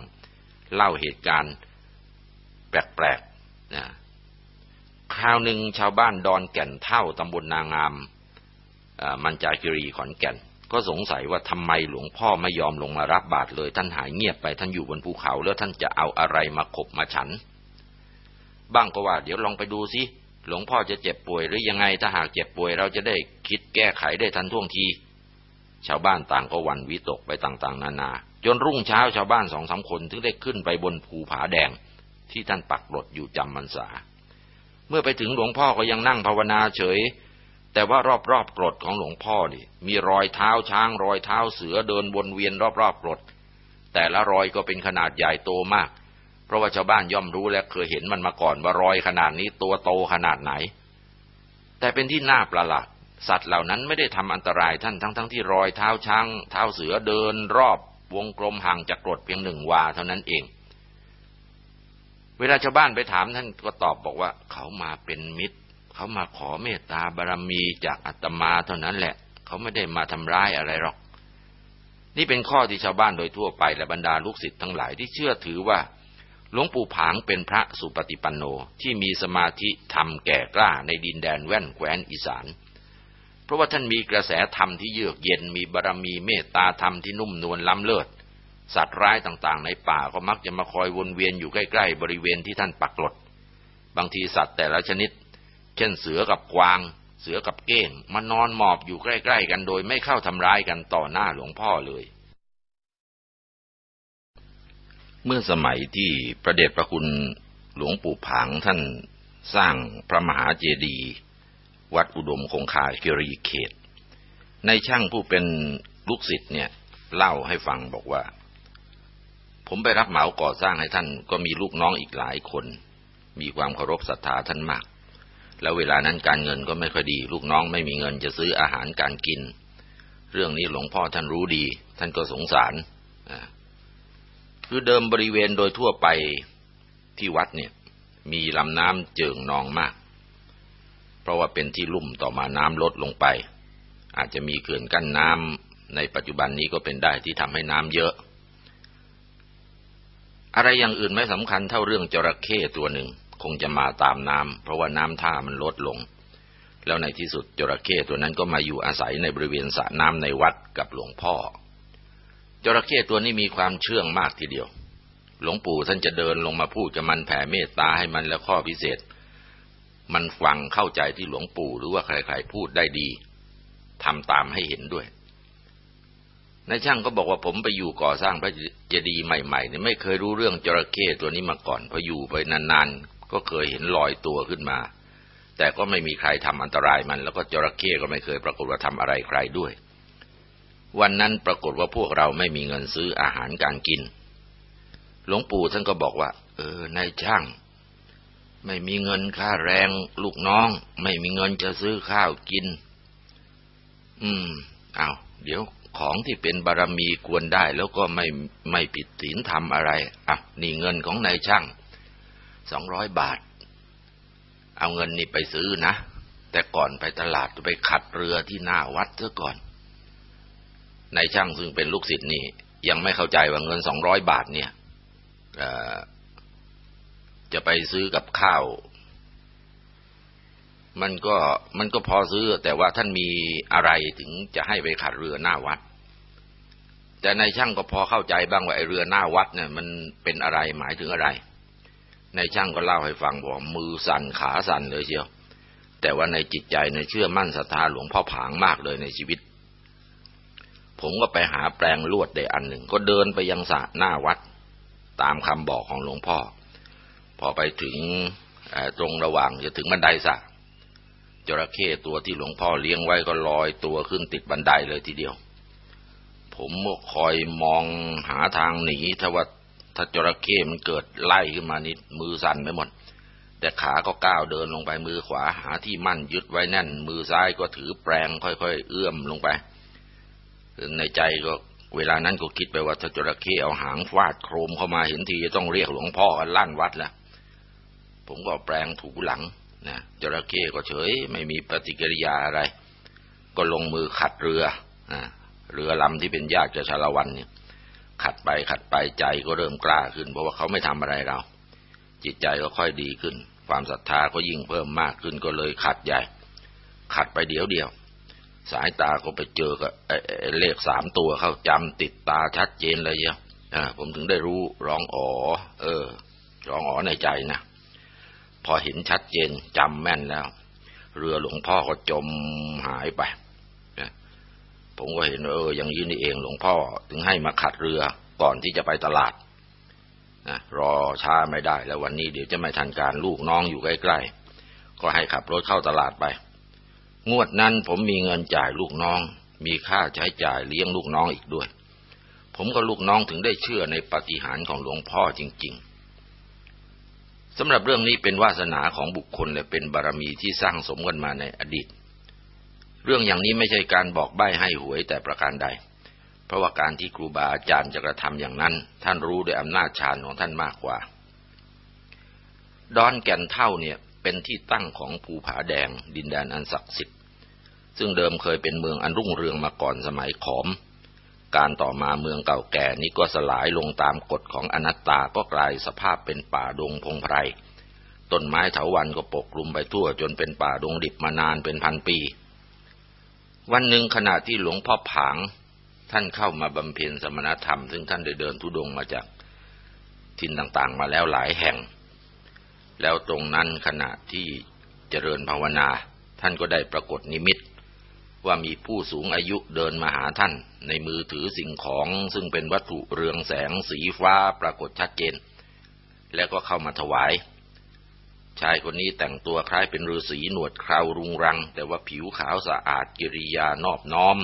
เล่าเหตุการณ์แปลกๆนะคราวหนึ่งชาวบ้านดอนแก่นเท่าตำบลนางามมันจาคิรีขอนแก่น ก็สงสัยว่าทำไมหลวงพ่อไม่ยอมลงมารับบาตรเลย ท่านหายเงียบไปท่านอยู่บนภูเขา แล้วท่านจะเอาอะไรมาขบมาฉัน บ้างก็ว่า เดี๋ยวลองไปดูสิหลวงพ่อจะเจ็บป่วยหรือยังไงถ้าหากเจ็บป่วย เราจะได้คิดแก้ไขได้ทันท่วงที ชาวบ้านต่างก็วันวิตกไปต่างๆ นานา จนรุ่งเช้าชาวบ้านสองสาคนถึงได้ขึ้นไปบนภูผาแดง ที่ท่านปักหลดอยู่จำมันษาเมื่อไปถึงหลวงพ่อก็ยังนั่งภาวนาเฉย แต่ว่ารอบๆกรดของหลวงพ่อนี่มีรอยเท้าช้างรอยเท้าเสือเดินวนเวียนรอบๆกรดแต่ละรอยก็เป็นขนาดใหญ่โตมาก เพราะว่าชาวบ้านย่อมรู้และเคยเห็นมันมาก่อนว่ารอยขนาดนี้ตัวโตขนาดไหน แต่เป็นที่น่าประหลาดสัตว์เหล่านั้นไม่ได้ทำอันตรายท่านทั้งๆทที่รอยเท้าช้าง เท้าเสือเดินรอบ วงกลมห่างจากกรดเพียงหนึ่งวาเท่านั้นเอง เวลาชาวบ้านไปถามท่านก็ตอบบอกว่า เขามาเป็นมิตร เขามาขอเมตตาบารมีจากอาตมาเท่านั้นแหละ เขาไม่ได้มาทำร้ายอะไรหรอก นี่เป็นข้อที่ชาวบ้านโดยทั่วไปและบรรดาลูกศิษย์ทั้งหลายที่เชื่อถือว่าหลวงปู่ผางเป็นพระสุปฏิปันโนที่มีสมาธิธรรมแก่กล้าในดินแดนแว่นแคว้นอีสาน เพราะว่าท่านมีกระแสธรรมที่เยือกเย็นมีบารรมีเมตตาธรรมที่นุ่มนวลล้ำเลิศสัตว์ร้ายต่างๆ ในป่าก็มักจะมาคอยวนเวียนอยู่ใกล้ ๆ บริเวณที่ท่านปักหลด บางทีสัตว์แต่ละชนิด เช่นเสือกับกวาง เสือกับเก้งมานอนหมอบอยู่ใกล้ ๆ กันโดยไม่เข้าทำร้ายกันต่อหน้าหลวงพ่อเลย เมื่อสมัยที่ประเดชพระคุณหลวงปู่ผางท่านสร้างพระมหาเจดีย์วัดอุดมคงคาคิรีเขต ในช่างผู้เป็นลูกศิษย์เนี่ย เล่าให้ฟังบอกว่า ผมไปรับเหมาก่อสร้างให้ท่านก็มีลูกน้องอีกหลายคน มีความเคารพศรัทธาท่านมาก แล้วเวลานั้นการเงินก็ไม่ค่อยดี ลูกน้องไม่มีเงินจะซื้ออาหารการกิน เรื่องนี้หลวงพ่อท่านรู้ดี ท่านก็สงสารคือเดิมบริเวณโดยทั่วไปที่วัดเนี่ย มีลำน้ำเจิ่งนองมาก เพราะว่าเป็นที่ลุ่มต่อมาน้ำลดลงไป อาจจะมีเขื่อนกั้นน้ำในปัจจุบันนี้ก็เป็นได้ที่ทำให้น้ำเยอะ อะไรอย่างอื่นไม่สำคัญเท่าเรื่องจระเข้ตัวหนึ่ง คงจะมาตามน้ำเพราะว่าน้ำท่ามันลดลง แล้วในที่สุดจระเข้ตัวนั้นก็มาอยู่อาศัยในบริเวณสระน้ำในวัดกับหลวงพ่อ จระเข้ตัวนี้มีความเชื่องมากทีเดียว หลวงปู่ท่านจะเดินลงมาพูดจะมันแผ่เมตตาให้มันแล้วข้อพิเศษ มันฟังเข้าใจที่หลวงปู่หรือว่าใครๆพูดได้ดีทำตามให้เห็นด้วยนายช่างก็บอกว่าผมไปอยู่ก่อสร้างพระเจดีย์ใหม่ๆเนี่ยไม่เคยรู้เรื่องจระเข้ตัวนี้มาก่อน พออยู่ไปนานๆ ก็เคยเห็นลอยตัวขึ้นมา แต่ก็ไม่มีใครทำอันตรายมัน แล้วก็จระเข้ก็ไม่เคยปรากฏว่าทำอะไรใครด้วย วันนั้นปรากฏว่าพวกเราไม่มีเงินซื้ออาหารการกิน หลวงปู่ท่านก็บอกว่า เออนายช่าง ไม่มีเงินค่าแรงลูกน้อง ไม่มีเงินจะซื้อข้าวกิน อืมเอาเดี๋ยวของที่เป็นบารรมีควรได้แล้วก็ไม่ไม่ผิดศีลทำอะไร อะ นี่เงินของนายช่าง สองร้อยบาท เอาเงินนี่ไปซื้อนะ แต่ก่อนไปตลาดไปขัดเรือที่หน้าวัดเสียก่อนนายช่างซึ่งเป็นลูกศิษย์นี่ ยังไม่เข้าใจว่าเงินสองร้อยบาทเนี่ยจะไปซื้อกับข้าว มันก็มันก็พอซื้อ แต่ว่าท่านมีอะไรถึงจะให้ไปขัดเรือหน้าวัด แต่นายช่างก็พอเข้าใจบ้างว่าไอเรือหน้าวัดเนี่ยมันเป็นอะไรหมายถึงอะไร นายช่างก็เล่าให้ฟังบอกมือสั่นขาสั่นเลยเชียว แต่ว่าในจิตใจเนี่ยเชื่อมั่นศรัทธาหลวงพ่อผางมากเลยในชีวิต ผมก็ไปหาแปลงลวดได้อันหนึ่ง ก็เดินไปยังสระหน้าวัด ตามคำบอกของหลวงพ่อ พอไปถึงตรงระหว่างจะถึงบันไดสระจระเข้ตัวที่หลวงพ่อเลี้ยงไว้ก็ลอยตัวขึ้นติดบันไดเลยทีเดียว ผมก็คอยมองหาทางหนีถ้าว่า ถ้าจระเข้มันเกิดไล่ขึ้นมานิดมือสั่นไปหมด แต่ขาก็ก้าวเดินลงไปมือขวาหาที่มั่นยึดไว้แน่น มือซ้ายก็ถือแปรงค่อยๆ เอื้อมลงไป ในใจก็เวลานั้นก็คิดไปว่าถ้าจระเข้เอาหางฟาดโครมเข้ามาเห็นทีจะต้องเรียกหลวงพ่อกันลั่นวัดแล้วผมก็แปลงถูหลังนะจระเข้ก็เฉยไม่มีปฏิกิริยาอะไร ก็ลงมือขัดเรือนะเรือลำที่เป็นญาติกับชาละวันเนี่ย ขัดไปขัดไปใจก็เริ่มกล้าขึ้น เพราะว่าเขาไม่ทำอะไรเรา จิตใจก็ค่อยดีขึ้น ความศรัทธาก็ยิ่งเพิ่มมากขึ้นก็เลยขัดใหญ่ ขัดไปเดียวเดียว สายตาก็ไปเจอกับเลขสามตัวเข้าจำติดตาชัดเจนเลยเยอะผมถึงได้รู้ร้องอ๋อเออ ร้องอ๋อในใจนะพอเห็นชัดเจนจำแม่นแล้ว เรือหลวงพ่อก็จมหายไป ผมก็เห็นเอออย่างนี้นี่เองหลวงพ่อ ถึงให้มาขัดเรือก่อนที่จะไปตลาดนะรอช้าไม่ได้ แล้ววันนี้เดี๋ยวจะไม่ทันการลูกน้องอยู่ใกล้ๆก็ให้ขับรถเข้าตลาดไป งวดนั้นผมมีเงินจ่ายลูกน้อง มีค่าใช้จ่ายเลี้ยงลูกน้องอีกด้วย ผมกับลูกน้องถึงได้เชื่อในปฏิหารของหลวงพ่อจริง ๆสำหรับเรื่องนี้เป็นวาสนาของบุคคลและเป็นบารมีที่สร้างสมกันมาในอดีต เรื่องอย่างนี้ไม่ใช่การบอกใบ้ให้หวยแต่ประการใด เพราะว่าการที่ครูบาอาจารย์จะกระทำอย่างนั้น ท่านรู้ด้วยอำนาจฌานของท่านมากกว่า ดอนแก่นเท่าเนี่ยเป็นที่ตั้งของภูผาแดง ดินแดนอันศักดิ์สิทธิ์ ซึ่งเดิมเคยเป็นเมืองอันรุ่งเรืองมาก่อนสมัยขอม การต่อมาเมืองเก่าแก่นี้ก็สลายลงตามกฎของอนัตตาก็กลายสภาพเป็นป่าดงพงไพรต้นไม้เถาวันก็ปกคลุมไปทั่วจนเป็นป่าดงดิบมานานเป็นพันปี วันหนึ่งขณะที่หลวงพ่อผาง ท่านเข้ามาบำเพ็ญสมณธรรม ซึ่งท่านได้เดินทุดงมาจากทินต่างๆ มาแล้วหลายแห่ง แล้วตรงนั้นขณะที่เจริญภาวนา ท่านก็ได้ปรากฏนิมิต ว่ามีผู้สูงอายุเดินมาหาท่าน ในมือถือสิ่งของซึ่งเป็นวัตถุเรืองแสงสีฟ้าปรากฏชัดเจน แล้วก็เข้ามาถวาย ชายคนนี้แต่งตัวคล้ายเป็นฤาษีหนวดคราวรุงรัง แต่ว่าผิวขาวสะอาดกิริยานอบน้อม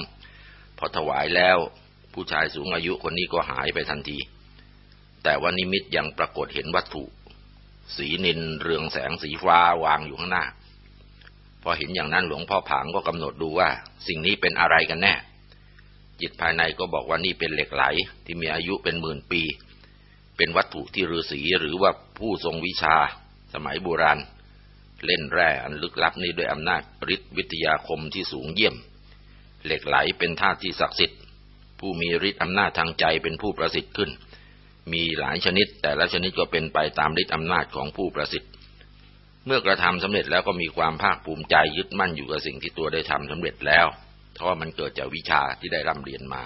พอถวายแล้ว ผู้ชายสูงอายุคนนี้ก็หายไปทันที แต่ว่านิมิตยังปรากฏเห็นวัตถุ สีนินเรืองแสงสีฟ้าวางอยู่ข้างหน้า พอเห็นอย่างนั้นหลวงพ่อผางก็กำหนดดูว่า สิ่งนี้เป็นอะไรกันแน่ จิตภายในก็บอกว่านี่เป็นเหล็กไหลที่มีอายุเป็นหมื่นปี เป็นวัตถุที่ฤาษีหรือว่าผู้ทรงวิชา สมัยโบราณ เล่นแร่อันลึกลับนี้ด้วยอำนาจฤทธิวิทยาคมที่สูงเยี่ยม เหล็กไหลเป็นธาตุที่ศักดิ์สิทธิ์ ผู้มีฤทธิ์อำนาจทางใจเป็นผู้ประสิทธิ์ขึ้น มีหลายชนิด แต่ละชนิดก็เป็นไปตามฤทธิ์อำนาจของผู้ประสิทธิ์ เมื่อกระทำสำเร็จแล้วก็มีความภาคภูมิใจยึดมั่นอยู่กับสิ่งที่ตัวได้ทำสำเร็จแล้วเพราะมันเกิดจากวิชาที่ได้ร่ำเรียนมา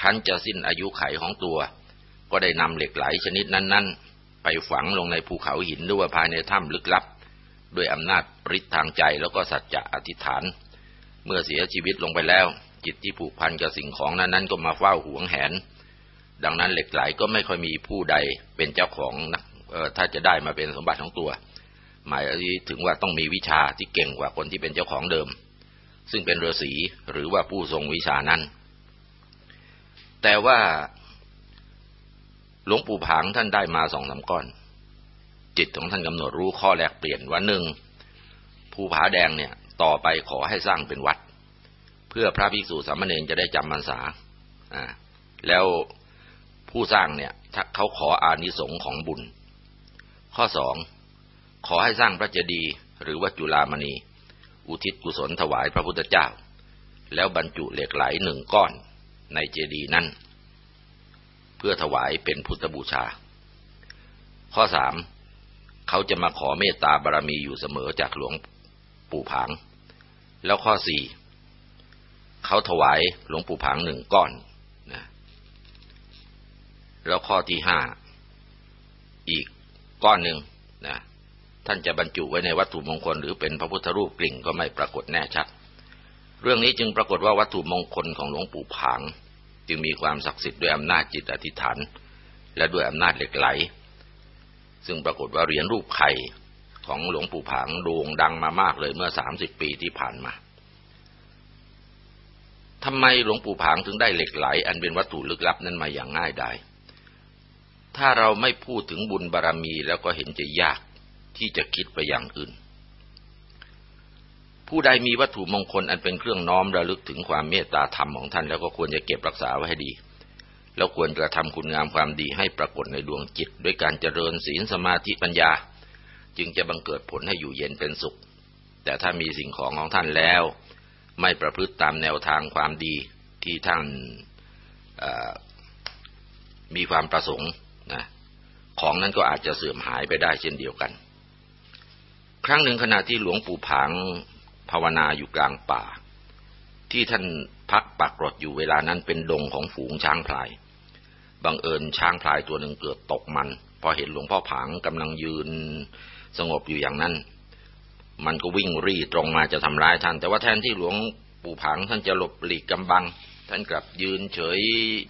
ครั้นจะสิ้นอายุไขของตัว ก็ได้นำเหล็กไหลชนิดนั้นๆ ไปฝังลงในภูเขาหินหรือว่าภายในถ้ำลึกลับ ด้วยอำนาจฤทธิ์ทางใจแล้วก็สัจจะอธิษฐาน เมื่อเสียชีวิตลงไปแล้ว จิตที่ผูกพันกับสิ่งของนั้นนั้นก็มาเฝ้าหวงแหน ดังนั้นเหล็กไหลก็ไม่ค่อยมีผู้ใดเป็นเจ้าของนะถ้าจะได้มาเป็นสมบัติของตัว หมายถึงว่าต้องมีวิชาที่เก่งกว่าคนที่เป็นเจ้าของเดิม ซึ่งเป็นฤาษีหรือว่าผู้ทรงวิชานั้น แต่ว่า หลวงปู่ผางท่านได้มาสองสาก้อน จิตของท่านกำหนดรู้ข้อแรกเปลี่ยนว่าหนึ่งภูผาแดงเนี่ยต่อไปขอให้สร้างเป็นวัด เพื่อพระภิกษุสามเณรจะได้จำพรรษาอ่าแล้วผู้สร้างเนี่ยเขาขออานิสงส์ของบุญ ข้อสองขอให้สร้างพระเจดีย์หรือวัจุลามณี อุทิศกุศลถวายพระพุทธเจ้า แล้วบรรจุเหล็กไหลหนึ่งก้อนในเจดีย์นั้น พื่อถวายเป็นพุทธบูชา ข้อสามเขาจะมาขอเมตตาบารมีอยู่เสมอจากหลวงปู่ผาง แล้วข้อสี่เขาถวายหลวงปู่ผางหนึ่งก้อนนะแล้วข้อที่ห้าอีกก้อนหนึ่งนะท่านจะบรรจุไว้ในวัตถุมงคลหรือเป็นพระพุทธรูปกลิ่งก็ไม่ปรากฏแน่ชัด เรื่องนี้จึงปรากฏว่าวัตถุมงคลของหลวงปู่ผาง จึงมีความศักดิ์สิทธิ์ด้วยอำนาจจิตอธิษฐาน และด้วยอำนาจเหล็กไหล ซึ่งปรากฏว่าเหรียญรูปไข่ของหลวงปู่ผางโด่งดังมามากเลยเมื่อสามสิบปีที่ผ่านมาทำไมหลวงปู่ผางถึงได้เหล็กไหล อันเป็นวัตถุลึกลับนั้นมาอย่างง่ายได้ถ้าเราไม่พูดถึงบุญบารรมีแล้วก็เห็นจะยากที่จะคิดไปอย่างอื่น ผู้ใดมีวัตถุมงคลอันเป็นเครื่องน้อมระลึกถึงความเมตตาธรรมของท่านแล้วก็ควรจะเก็บรักษาไว้ให้ดี แล้วควรกระทำคุณงามความดีให้ปรากฏในดวงจิต ด้วยการเจริญศีลสมาธิปัญญา จึงจะบังเกิดผลให้อยู่เย็นเป็นสุข แต่ถ้ามีสิ่งของของท่านแล้ว ไม่ประพฤติตามแนวทางความดีที่ท่านมีความประสงค์นะของนั้นก็อาจจะเสื่อมหายไปได้เช่นเดียวกัน ครั้งหนึ่งขณะที่หลวงปู่ผางาวนาอยู่กลางป่า ที่ท่านพักปักรถอยู่เวลานั้นเป็นดงของฝูงช้างพลาย บังเอิญช้างพลายตัวหนึ่งเกิดตกมัน พอเห็นหลวงพ่อผางกำลังยืนสงบอยู่อย่างนั้น มันก็วิ่งรีตรงมาจะทำร้ายท่าน แต่ว่าแทนที่หลวงปู่ผางท่านจะหลบหลีกกำบัง ท่านกลับยืนเฉย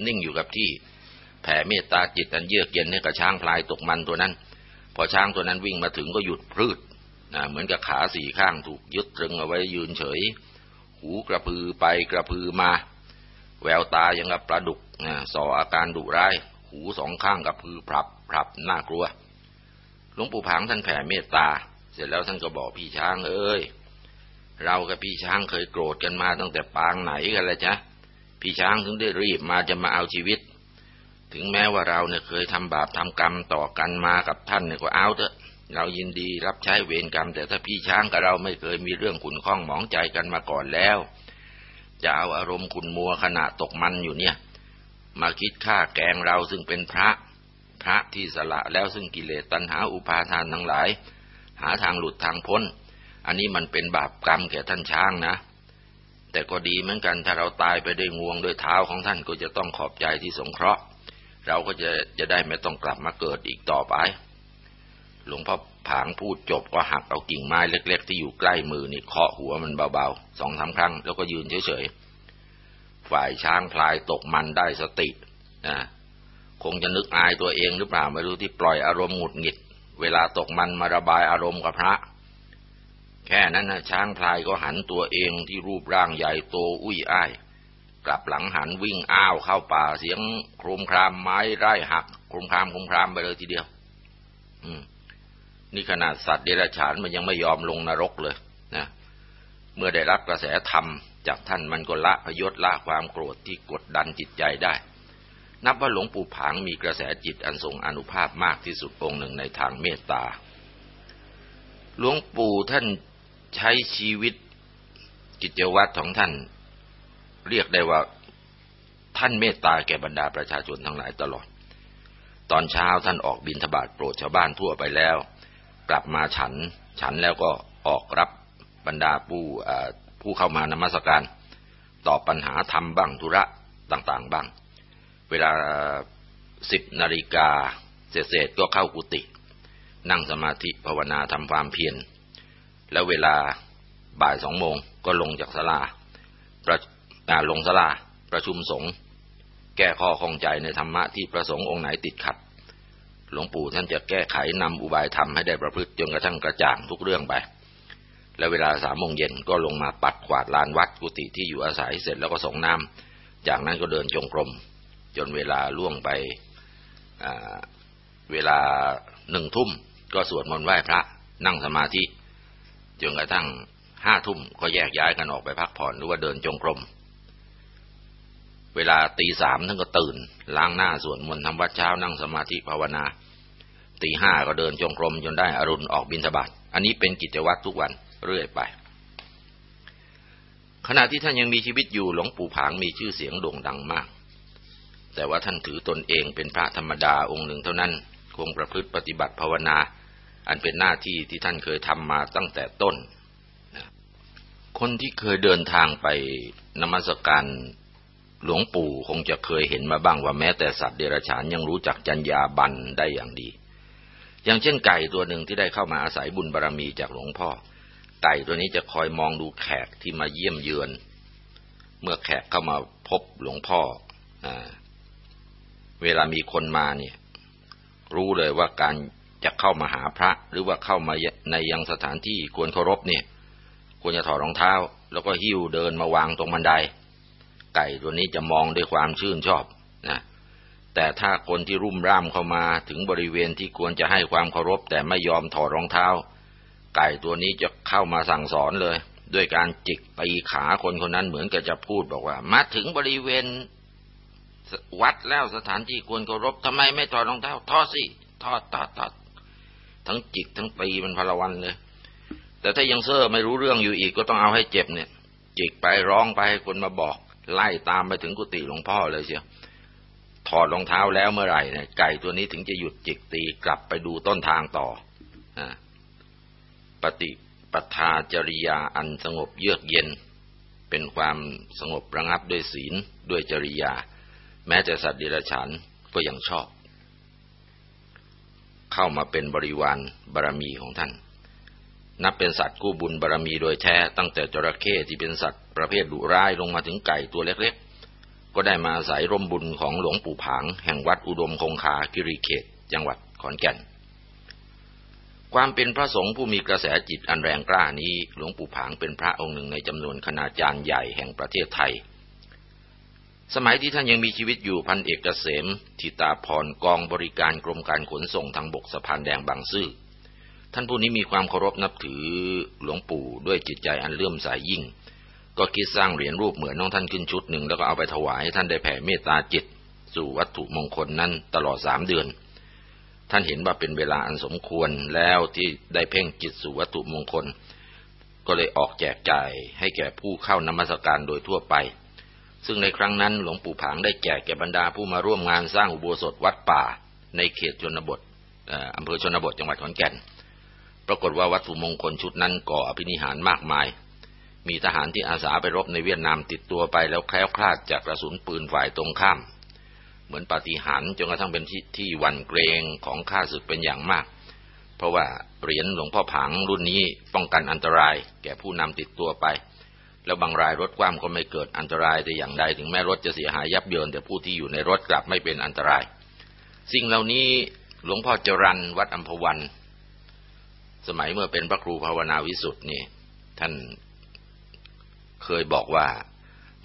นิ่งอยู่กับที่ แผ่เมตตาจิตอันเยือกเย็นให้กับช้างพลายตกมันตัวนั้น พอช้างตัวนั้นวิ่งมาถึงก็หยุดพืด นะเหมือนกับขาสี่ข้างถูกยึดตรึงเอาไว้ยืนเฉย หูกระพือไปกระพือมา แววตายังกับปลาดุกนะส่ออาการดุร้าย หูสองข้างกระพือปรับปรับน่ากลัวหลวงปู่พังท่านแผ่เมตตา เสร็จแล้วท่านก็บอกพี่ช้างเอ้ยเรากับพี่ช้างเคยโกรธกันมาตั้งแต่ปางไหนกันละจ๊ะพี่ช้างถึงได้รีบมาจะมาเอาชีวิต ถึงแม้ว่าเราเนี่ยเคยทำบาปทำกรรมต่อกันมากับท่านเนี่ยก็เอาเถอะ เรายินดีรับใช้เวรกรรม แต่ถ้าพี่ช้างกับเราไม่เคยมีเรื่องขุนข้องหมองใจกันมาก่อนแล้ว จะเอาอารมณ์ขุนมัวขณะตกมันอยู่เนี่ย มาคิดฆ่าแกงเราซึ่งเป็นพระ พระที่สละแล้วซึ่งกิเลสตัณหาอุปาทานทั้งหลาย หาทางหลุดทางพ้น อันนี้มันเป็นบาปกรรมแก่ท่านช้างนะ แต่ก็ดีเหมือนกันถ้าเราตายไปด้วยงวงด้วยเท้าของท่านก็จะต้องขอบใจที่สงเคราะห์ เราก็จะจะได้ไม่ต้องกลับมาเกิดอีกต่อไป หลวงพ่อผางพูดจบก็หักเอากิ่งไม้เล็ก ๆ ที่อยู่ใกล้มือนี่เคาะหัวมันเบาๆสองสาครั้ง แล้วก็ยืนเฉยๆฝ่ายช้างพลายตกมันได้สตินะคงจะนึกอายตัวเองหรือเปล่าไม่รู้ที่ปล่อยอารมณ์หงุดหงิด เวลาตกมันมาระบายอารมณ์กับพระ แค่นั้นนะช้างพลายก็หันตัวเองที่รูปร่างใหญ่โตอุ้ยอ้าย กลับหลังหันวิ่งอ้าวเข้าป่าเสียงโครมครามไม้ไร่หักโครมครามโครมครามไปเลยทีเดียว อืม นี่ขนาดสัตว์เดรัจฉานมันยังไม่ยอมลงนรกเลยนะเมื่อได้รับกระแสธรรม จากท่านมันก็ละพยศละความโกรธที่กดดันจิตใจได้ นับว่าหลวงปู่ผางมีกระแสจิตอันทรงอนุภาพมากที่สุดองค์หนึ่งในทางเมตตา หลวงปู่ท่านใช้ชีวิตกิจวัตรของท่าน เรียกได้ว่าท่านเมตตาแก่บรรดาประชาชนทั้งหลายตลอด ตอนเช้าท่านออกบินทบาทโปรดชาวบ้านทั่วไปแล้ว กลับมาฉัน ฉันแล้วก็ออกรับบรรดาผู้ผู้เข้ามานมัสการตอบปัญหาทำบ้างธุระต่างๆบ้าง เวลาสิบนาฬิกาเศษก็เข้ากุฏินั่งสมาธิภาวนาทำความเพียรแล้วเวลาบ่ายสองโมงก็ลงจากศาลาประลงศาลาประชุมสงฆ์แก้ข้อข้องใจในธรรมะที่ประสงค์องค์ไหนติดขัด หลวงปู่ท่านจะแก้ไขนำอุบายธรรมให้ได้ประพฤติจนกระทั่งกระจ่างทุกเรื่องไป แล้วเวลาสามโมงเย็นก็ลงมาปัดขวาดลานวัดกุฏิที่อยู่อาศัยเสร็จแล้วก็ส่งน้ำจากนั้นก็เดินจงกรม จนเวลาล่วงไปเวลาหนึ่งทุ่มก็สวดมนต์ไหว้พระนั่งสมาธิจนกระทั่งห้าทุ่มก็แยกย้ายกันออกไปพักผ่อนหรือว่าเดินจงกรม เวลาตีสามท่านก็ตื่นล้างหน้าสวดมนต์ทำวัดเช้านั่งสมาธิภาวนา ตีห้าก็เดินจงกรมจนได้อรุณออกบินทบาทอันนี้เป็นกิจวัตรทุกวันเรื่อยไป ขณะที่ท่านยังมีชีวิตอยู่หลวงปู่ผางมีชื่อเสียงโด่งดังมาก แต่ว่าท่านถือตนเองเป็นพระธรรมดาองค์หนึ่งเท่านั้น คงประพฤติปฏิบัติภาวนา อันเป็นหน้าที่ที่ท่านเคยทำมาตั้งแต่ต้น คนที่เคยเดินทางไปนมัสการหลวงปู่คงจะเคยเห็นมาบ้างว่าแม้แต่สัตว์เดรัจฉานยังรู้จักจัญญาบันได้อย่างดี อย่างเช่นไก่ตัวหนึ่งที่ได้เข้ามาอาศัยบุญบารรมีจากหลวงพ่อ ไก่ตัวนี้จะคอยมองดูแขกที่มาเยี่ยมเยือน เมื่อแขกเข้ามาพบหลวงพ่ออเวลามีคนมาเนี่ย รู้เลยว่าการจะเข้ามาหาพระ หรือว่าเข้ามาในยังสถานที่ควรเคารพเนี่ย ควรจะถอดรองเท้า แล้วก็หิ้วเดินมาวางตรงบันได ไก่ตัวนี้จะมองด้วยความชื่นชอบนะ แต่ถ้าคนที่รุ่มร่ามเข้ามาถึงบริเวณที่ควรจะให้ความเคารพแต่ไม่ยอมถอดรองเท้า ไก่ตัวนี้จะเข้ามาสั่งสอนเลย ด้วยการจิกตีขาคนคนนั้นเหมือนกับจะพูดบอกว่า มาถึงบริเวณ วัดแล้วสถานที่ควรเคารพทำไมไม่ถอดรองเท้าทอดสิทอดทอดทอดทั้งจิกทั้งปีมันพลวันเลย แต่ถ้ายังเซ่อไม่รู้เรื่องอยู่อีกก็ต้องเอาให้เจ็บเนี่ย จิกไปร้องไปให้คนมาบอก ไล่ตามไปถึงกุฏิหลวงพ่อเลยเชียว ถอดรองเท้าแล้วเมื่อไหร่เนี่ยไก่ตัวนี้ถึงจะหยุดจิกตีกลับไปดูต้นทางต่ออปฏิปทาจริยาอันสงบเยือกเย็น เป็นความสงบระงับด้วยศีลด้วยจริยา แม้แต่สัตว์เดรัจฉานก็ยังชอบ เข้ามาเป็นบริวารบารมีของท่าน นับเป็นสัตว์กู้บุญบารมีโดยแท้ตั้งแต่จระเข้ที่เป็นสัตว์ประเภทดุร้ายลงมาถึงไก่ตัวเล็ก ก็ได้มาอาศัยร่มบุญของหลวงปู่ผาง แห่งวัดอุดมคงคากิริเขต จังหวัดขอนแก่น ความเป็นพระสงฆ์ผู้มีกระแสจิตอันแรงกล้านี้ หลวงปู่ผางเป็นพระองค์หนึ่งในจำนวนคณาจารย์ใหญ่แห่งประเทศไทย สมัยที่ท่านยังมีชีวิตอยู่พันเอกเกษมทิตาพรกองบริการกรมการขนส่งทางบกสะพานแดงบางซื่อท่านผู้นี้มีความเคารพนับถือหลวงปู่ด้วยจิตใจอันเลื่อมใสยยิ่ง ก็คิดสร้างเหรียญรูปเหมือนน้องท่านขึ้นชุดหนึ่งแล้วก็เอาไปถวายให้ท่านได้แผ่เมตตาจิต สู่วัตถุมงคลนั้นตลอดสามเดือน ท่านเห็นว่าเป็นเวลาอันสมควรแล้วที่ได้เพ่งจิตสู่วัตถุมงคล ก็เลยออกแจกจ่ายให้แก่ผู้เข้านมัสการโดยทั่วไป ซึ่งในครั้งนั้นหลวงปู่ผางได้แจกแก่บรรดาผู้มาร่วมงานสร้างอุโบสถวัดป่า ในเขตชนบทอำเภอชนบทจังหวัดขอนแก่น ปรากฏว่าวัตถุมงคลชุดนั้นก่ออภินิหารมากมาย มีทหารที่อาสาไปรบในเวียดนามติดตัวไปแล้วแคล้วคลาดจากกระสุนปืนฝ่ายตรงข้าม เหมือนปาฏิหาริย์จนกระทั่งเป็นที่ที่วันเกรงของข้าศึกเป็นอย่างมาก เพราะว่าเหรียญหลวงพ่อผางรุ่นนี้ป้องกันอันตราย แก่ผู้นำติดตัวไป แล้วบางรายรถคว่ำก็ไม่เกิดอันตรายแต่อย่างใดถึงแม้รถจะเสียหายยับเยินแต่ผู้ที่อยู่ในรถกลับไม่เป็นอันตราย สิ่งเหล่านี้หลวงพ่อจรันวัดอัมพวัน สมัยเมื่อเป็นพระครูภาวนาวิสุทธ์นี่ท่าน เคยบอกว่า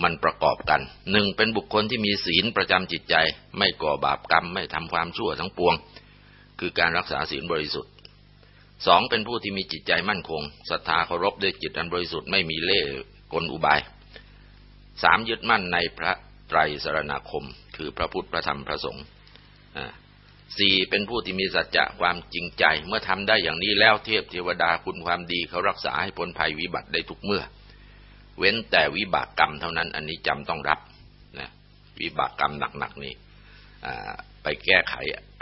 มันประกอบกันหนึ่งเป็นบุคคลที่มีศีลประจำจิตใจ ไม่ก่อบาปกรรมไม่ทำความชั่วทั้งปวง คือการรักษาศีลบริสุทธิ์สองเป็นผู้ที่มีจิตใจมั่นคงศรัทธาเคารพด้วยจิตอันบริสุทธิ์ไม่มีเล่ห์กลอุบายสามยึดมั่นในพระไตรสรณคม คือพระพุทธพระธรรมพระสงฆ์สี่เป็นผู้ที่มีสัจจะความจริงใจ เมื่อทำได้อย่างนี้แล้วเทพเทวดาคุณความดีเขารักษาให้พ้นภัยวิบัติได้ทุกเมื่อ เว้นแต่วิบากกรรมเท่านั้น อันนี้จำต้องรับนะวิบากกรรมหนักๆนี่ไปแก้ไข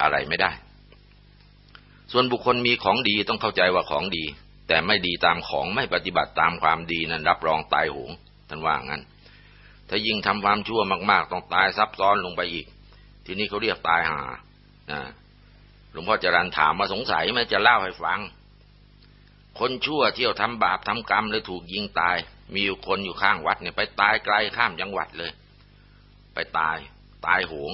อะไรไม่ได้ ส่วนบุคคลมีของดีต้องเข้าใจว่าของดี แต่ไม่ดีตามของไม่ปฏิบัติตามความดีนั้นรับรองตายหงท่านว่างั้น ถ้ายิ่งทำความชั่วมาก ๆ ต้องตายซับซ้อนลงไปอีก ทีนี้เขาเรียกตายหาหลวงพ่อจรันถามมาสงสัยไหมจะเล่าให้ฟัง คนชั่วเที่ยวทำบาปทำกรรมเลยถูกยิงตาย มีอยู่คนอยู่ข้างวัดเนี่ยไปตายไกลข้ามจังหวัดเลย ไปตาย ตายโหง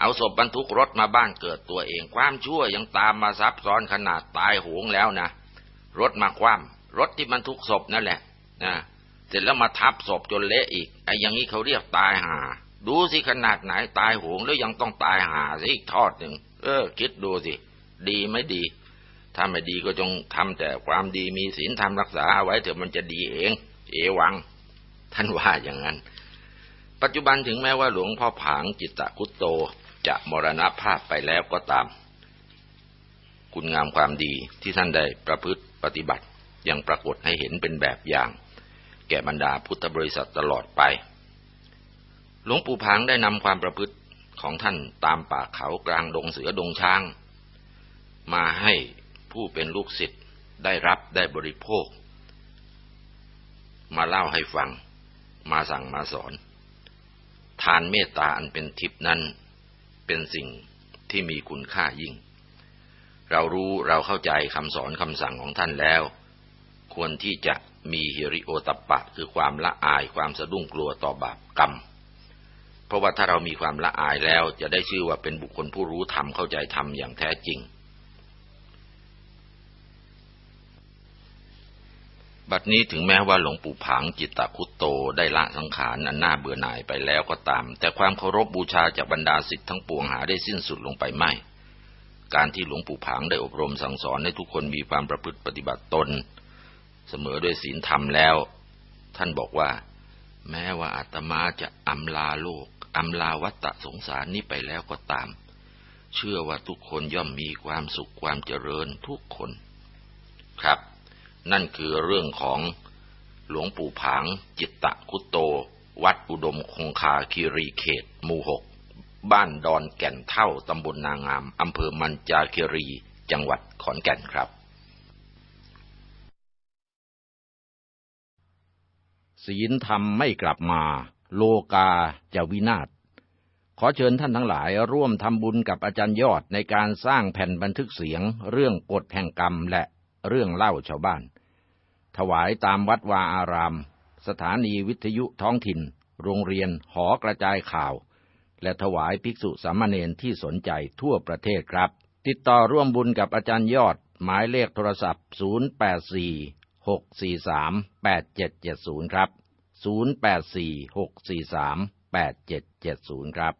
เอาศพบรรทุกรถมาบ้านเกิดตัวเองความชั่วยังตามมาซับซ้อนขนาดตายโหงแล้วนะรถมาคว่ำรถที่บรรทุกศพนั่นแหละนะเสร็จแล้วมาทับศพจนเละอีกไอ้อย่างนี้เขาเรียกตายหา ดูสิขนาดไหนตายโหงแล้วยังต้องตายหาสิอีกทอดหนึ่งเออ คิดดูสิ ดีไม่ดีถ้าไม่ดีก็จงทำแต่ความดีมีศีลทำรักษาไว้เถอะมันจะดีเอง เอวัง ท่านว่าอย่างนั้น ปัจจุบันถึงแม้ว่าหลวงพ่อผางจิตตะคุตโตจะมรณภาพไปแล้วก็ตาม คุณงามความดีที่ท่านได้ประพฤติปฏิบัติยังปรากฏให้เห็นเป็นแบบอย่าง แก่บรรดาพุทธบริษัทตลอดไป หลวงปู่ผางได้นำความประพฤติของท่านตามป่าเขากลางดงเสือดงช้าง มาให้ผู้เป็นลูกศิษย์ได้รับได้บริโภค มาเล่าให้ฟัง มาสั่งมาสอน ทานเมตตาอันเป็นทิพนั้น เป็นสิ่งที่มีคุณค่ายิ่ง เรารู้เราเข้าใจคำสอนคำสั่งของท่านแล้ว ควรที่จะมีฮิริโอตปะ คือความละอายความสะดุ้งกลัวต่อบาปกรรม เพราะว่าถ้าเรามีความละอายแล้วจะได้ชื่อว่าเป็นบุคคลผู้รู้ธรรมเข้าใจธรรมอย่างแท้จริง บัดนี้ถึงแม้ว่าหลวงปู่ผางจิตตคุตโตได้ละสังขารอันน่าเบื่อหน่ายไปแล้วก็ตาม แต่ความเคารพบบูชาจากบรรดาสิทธิ์ทั้งปวงหาได้สิ้นสุดลงไปไม่ การที่หลวงปู่ผางได้อบรมสั่งสอนให้ทุกคนมีความประพฤติปฏิบัติตน เสมอด้วยศีลธรรมแล้ว ท่านบอกว่า แม้ว่าอาตมาจะอำลาโลกอำลาวัตะสงสารนี้ไปแล้วก็ตาม เชื่อว่าทุกคนย่อมมีความสุขความเจริญทุกคน ครับ นั่นคือเรื่องของหลวงปู่ผางจิตตะคุโต วัดอุดมคงคาคีรีเขตหมู่หกบ้านดอนแก่นเท่าตำบลนางาม อำเภอมันจาคีรีจังหวัดขอนแก่นครับ ศีลธรรมไม่กลับมา โลกาจะวินาศขอเชิญท่านทั้งหลายร่วมทำบุญกับอาจารย์ยอดในการสร้างแผ่นบันทึกเสียง เรื่องกฎแห่งกรรมและเรื่องเล่าชาวบ้าน ถวายตามวัดวาอาราม สถานีวิทยุท้องถิ่น โรงเรียนหอกระจายข่าว และถวายภิกษุสามเณรที่สนใจทั่วประเทศครับ ติดต่อร่วมบุญกับอาจารย์ยอด หมายเลขโทรศัพท์ 084 643 8770 ครับ 0846438770 ครับ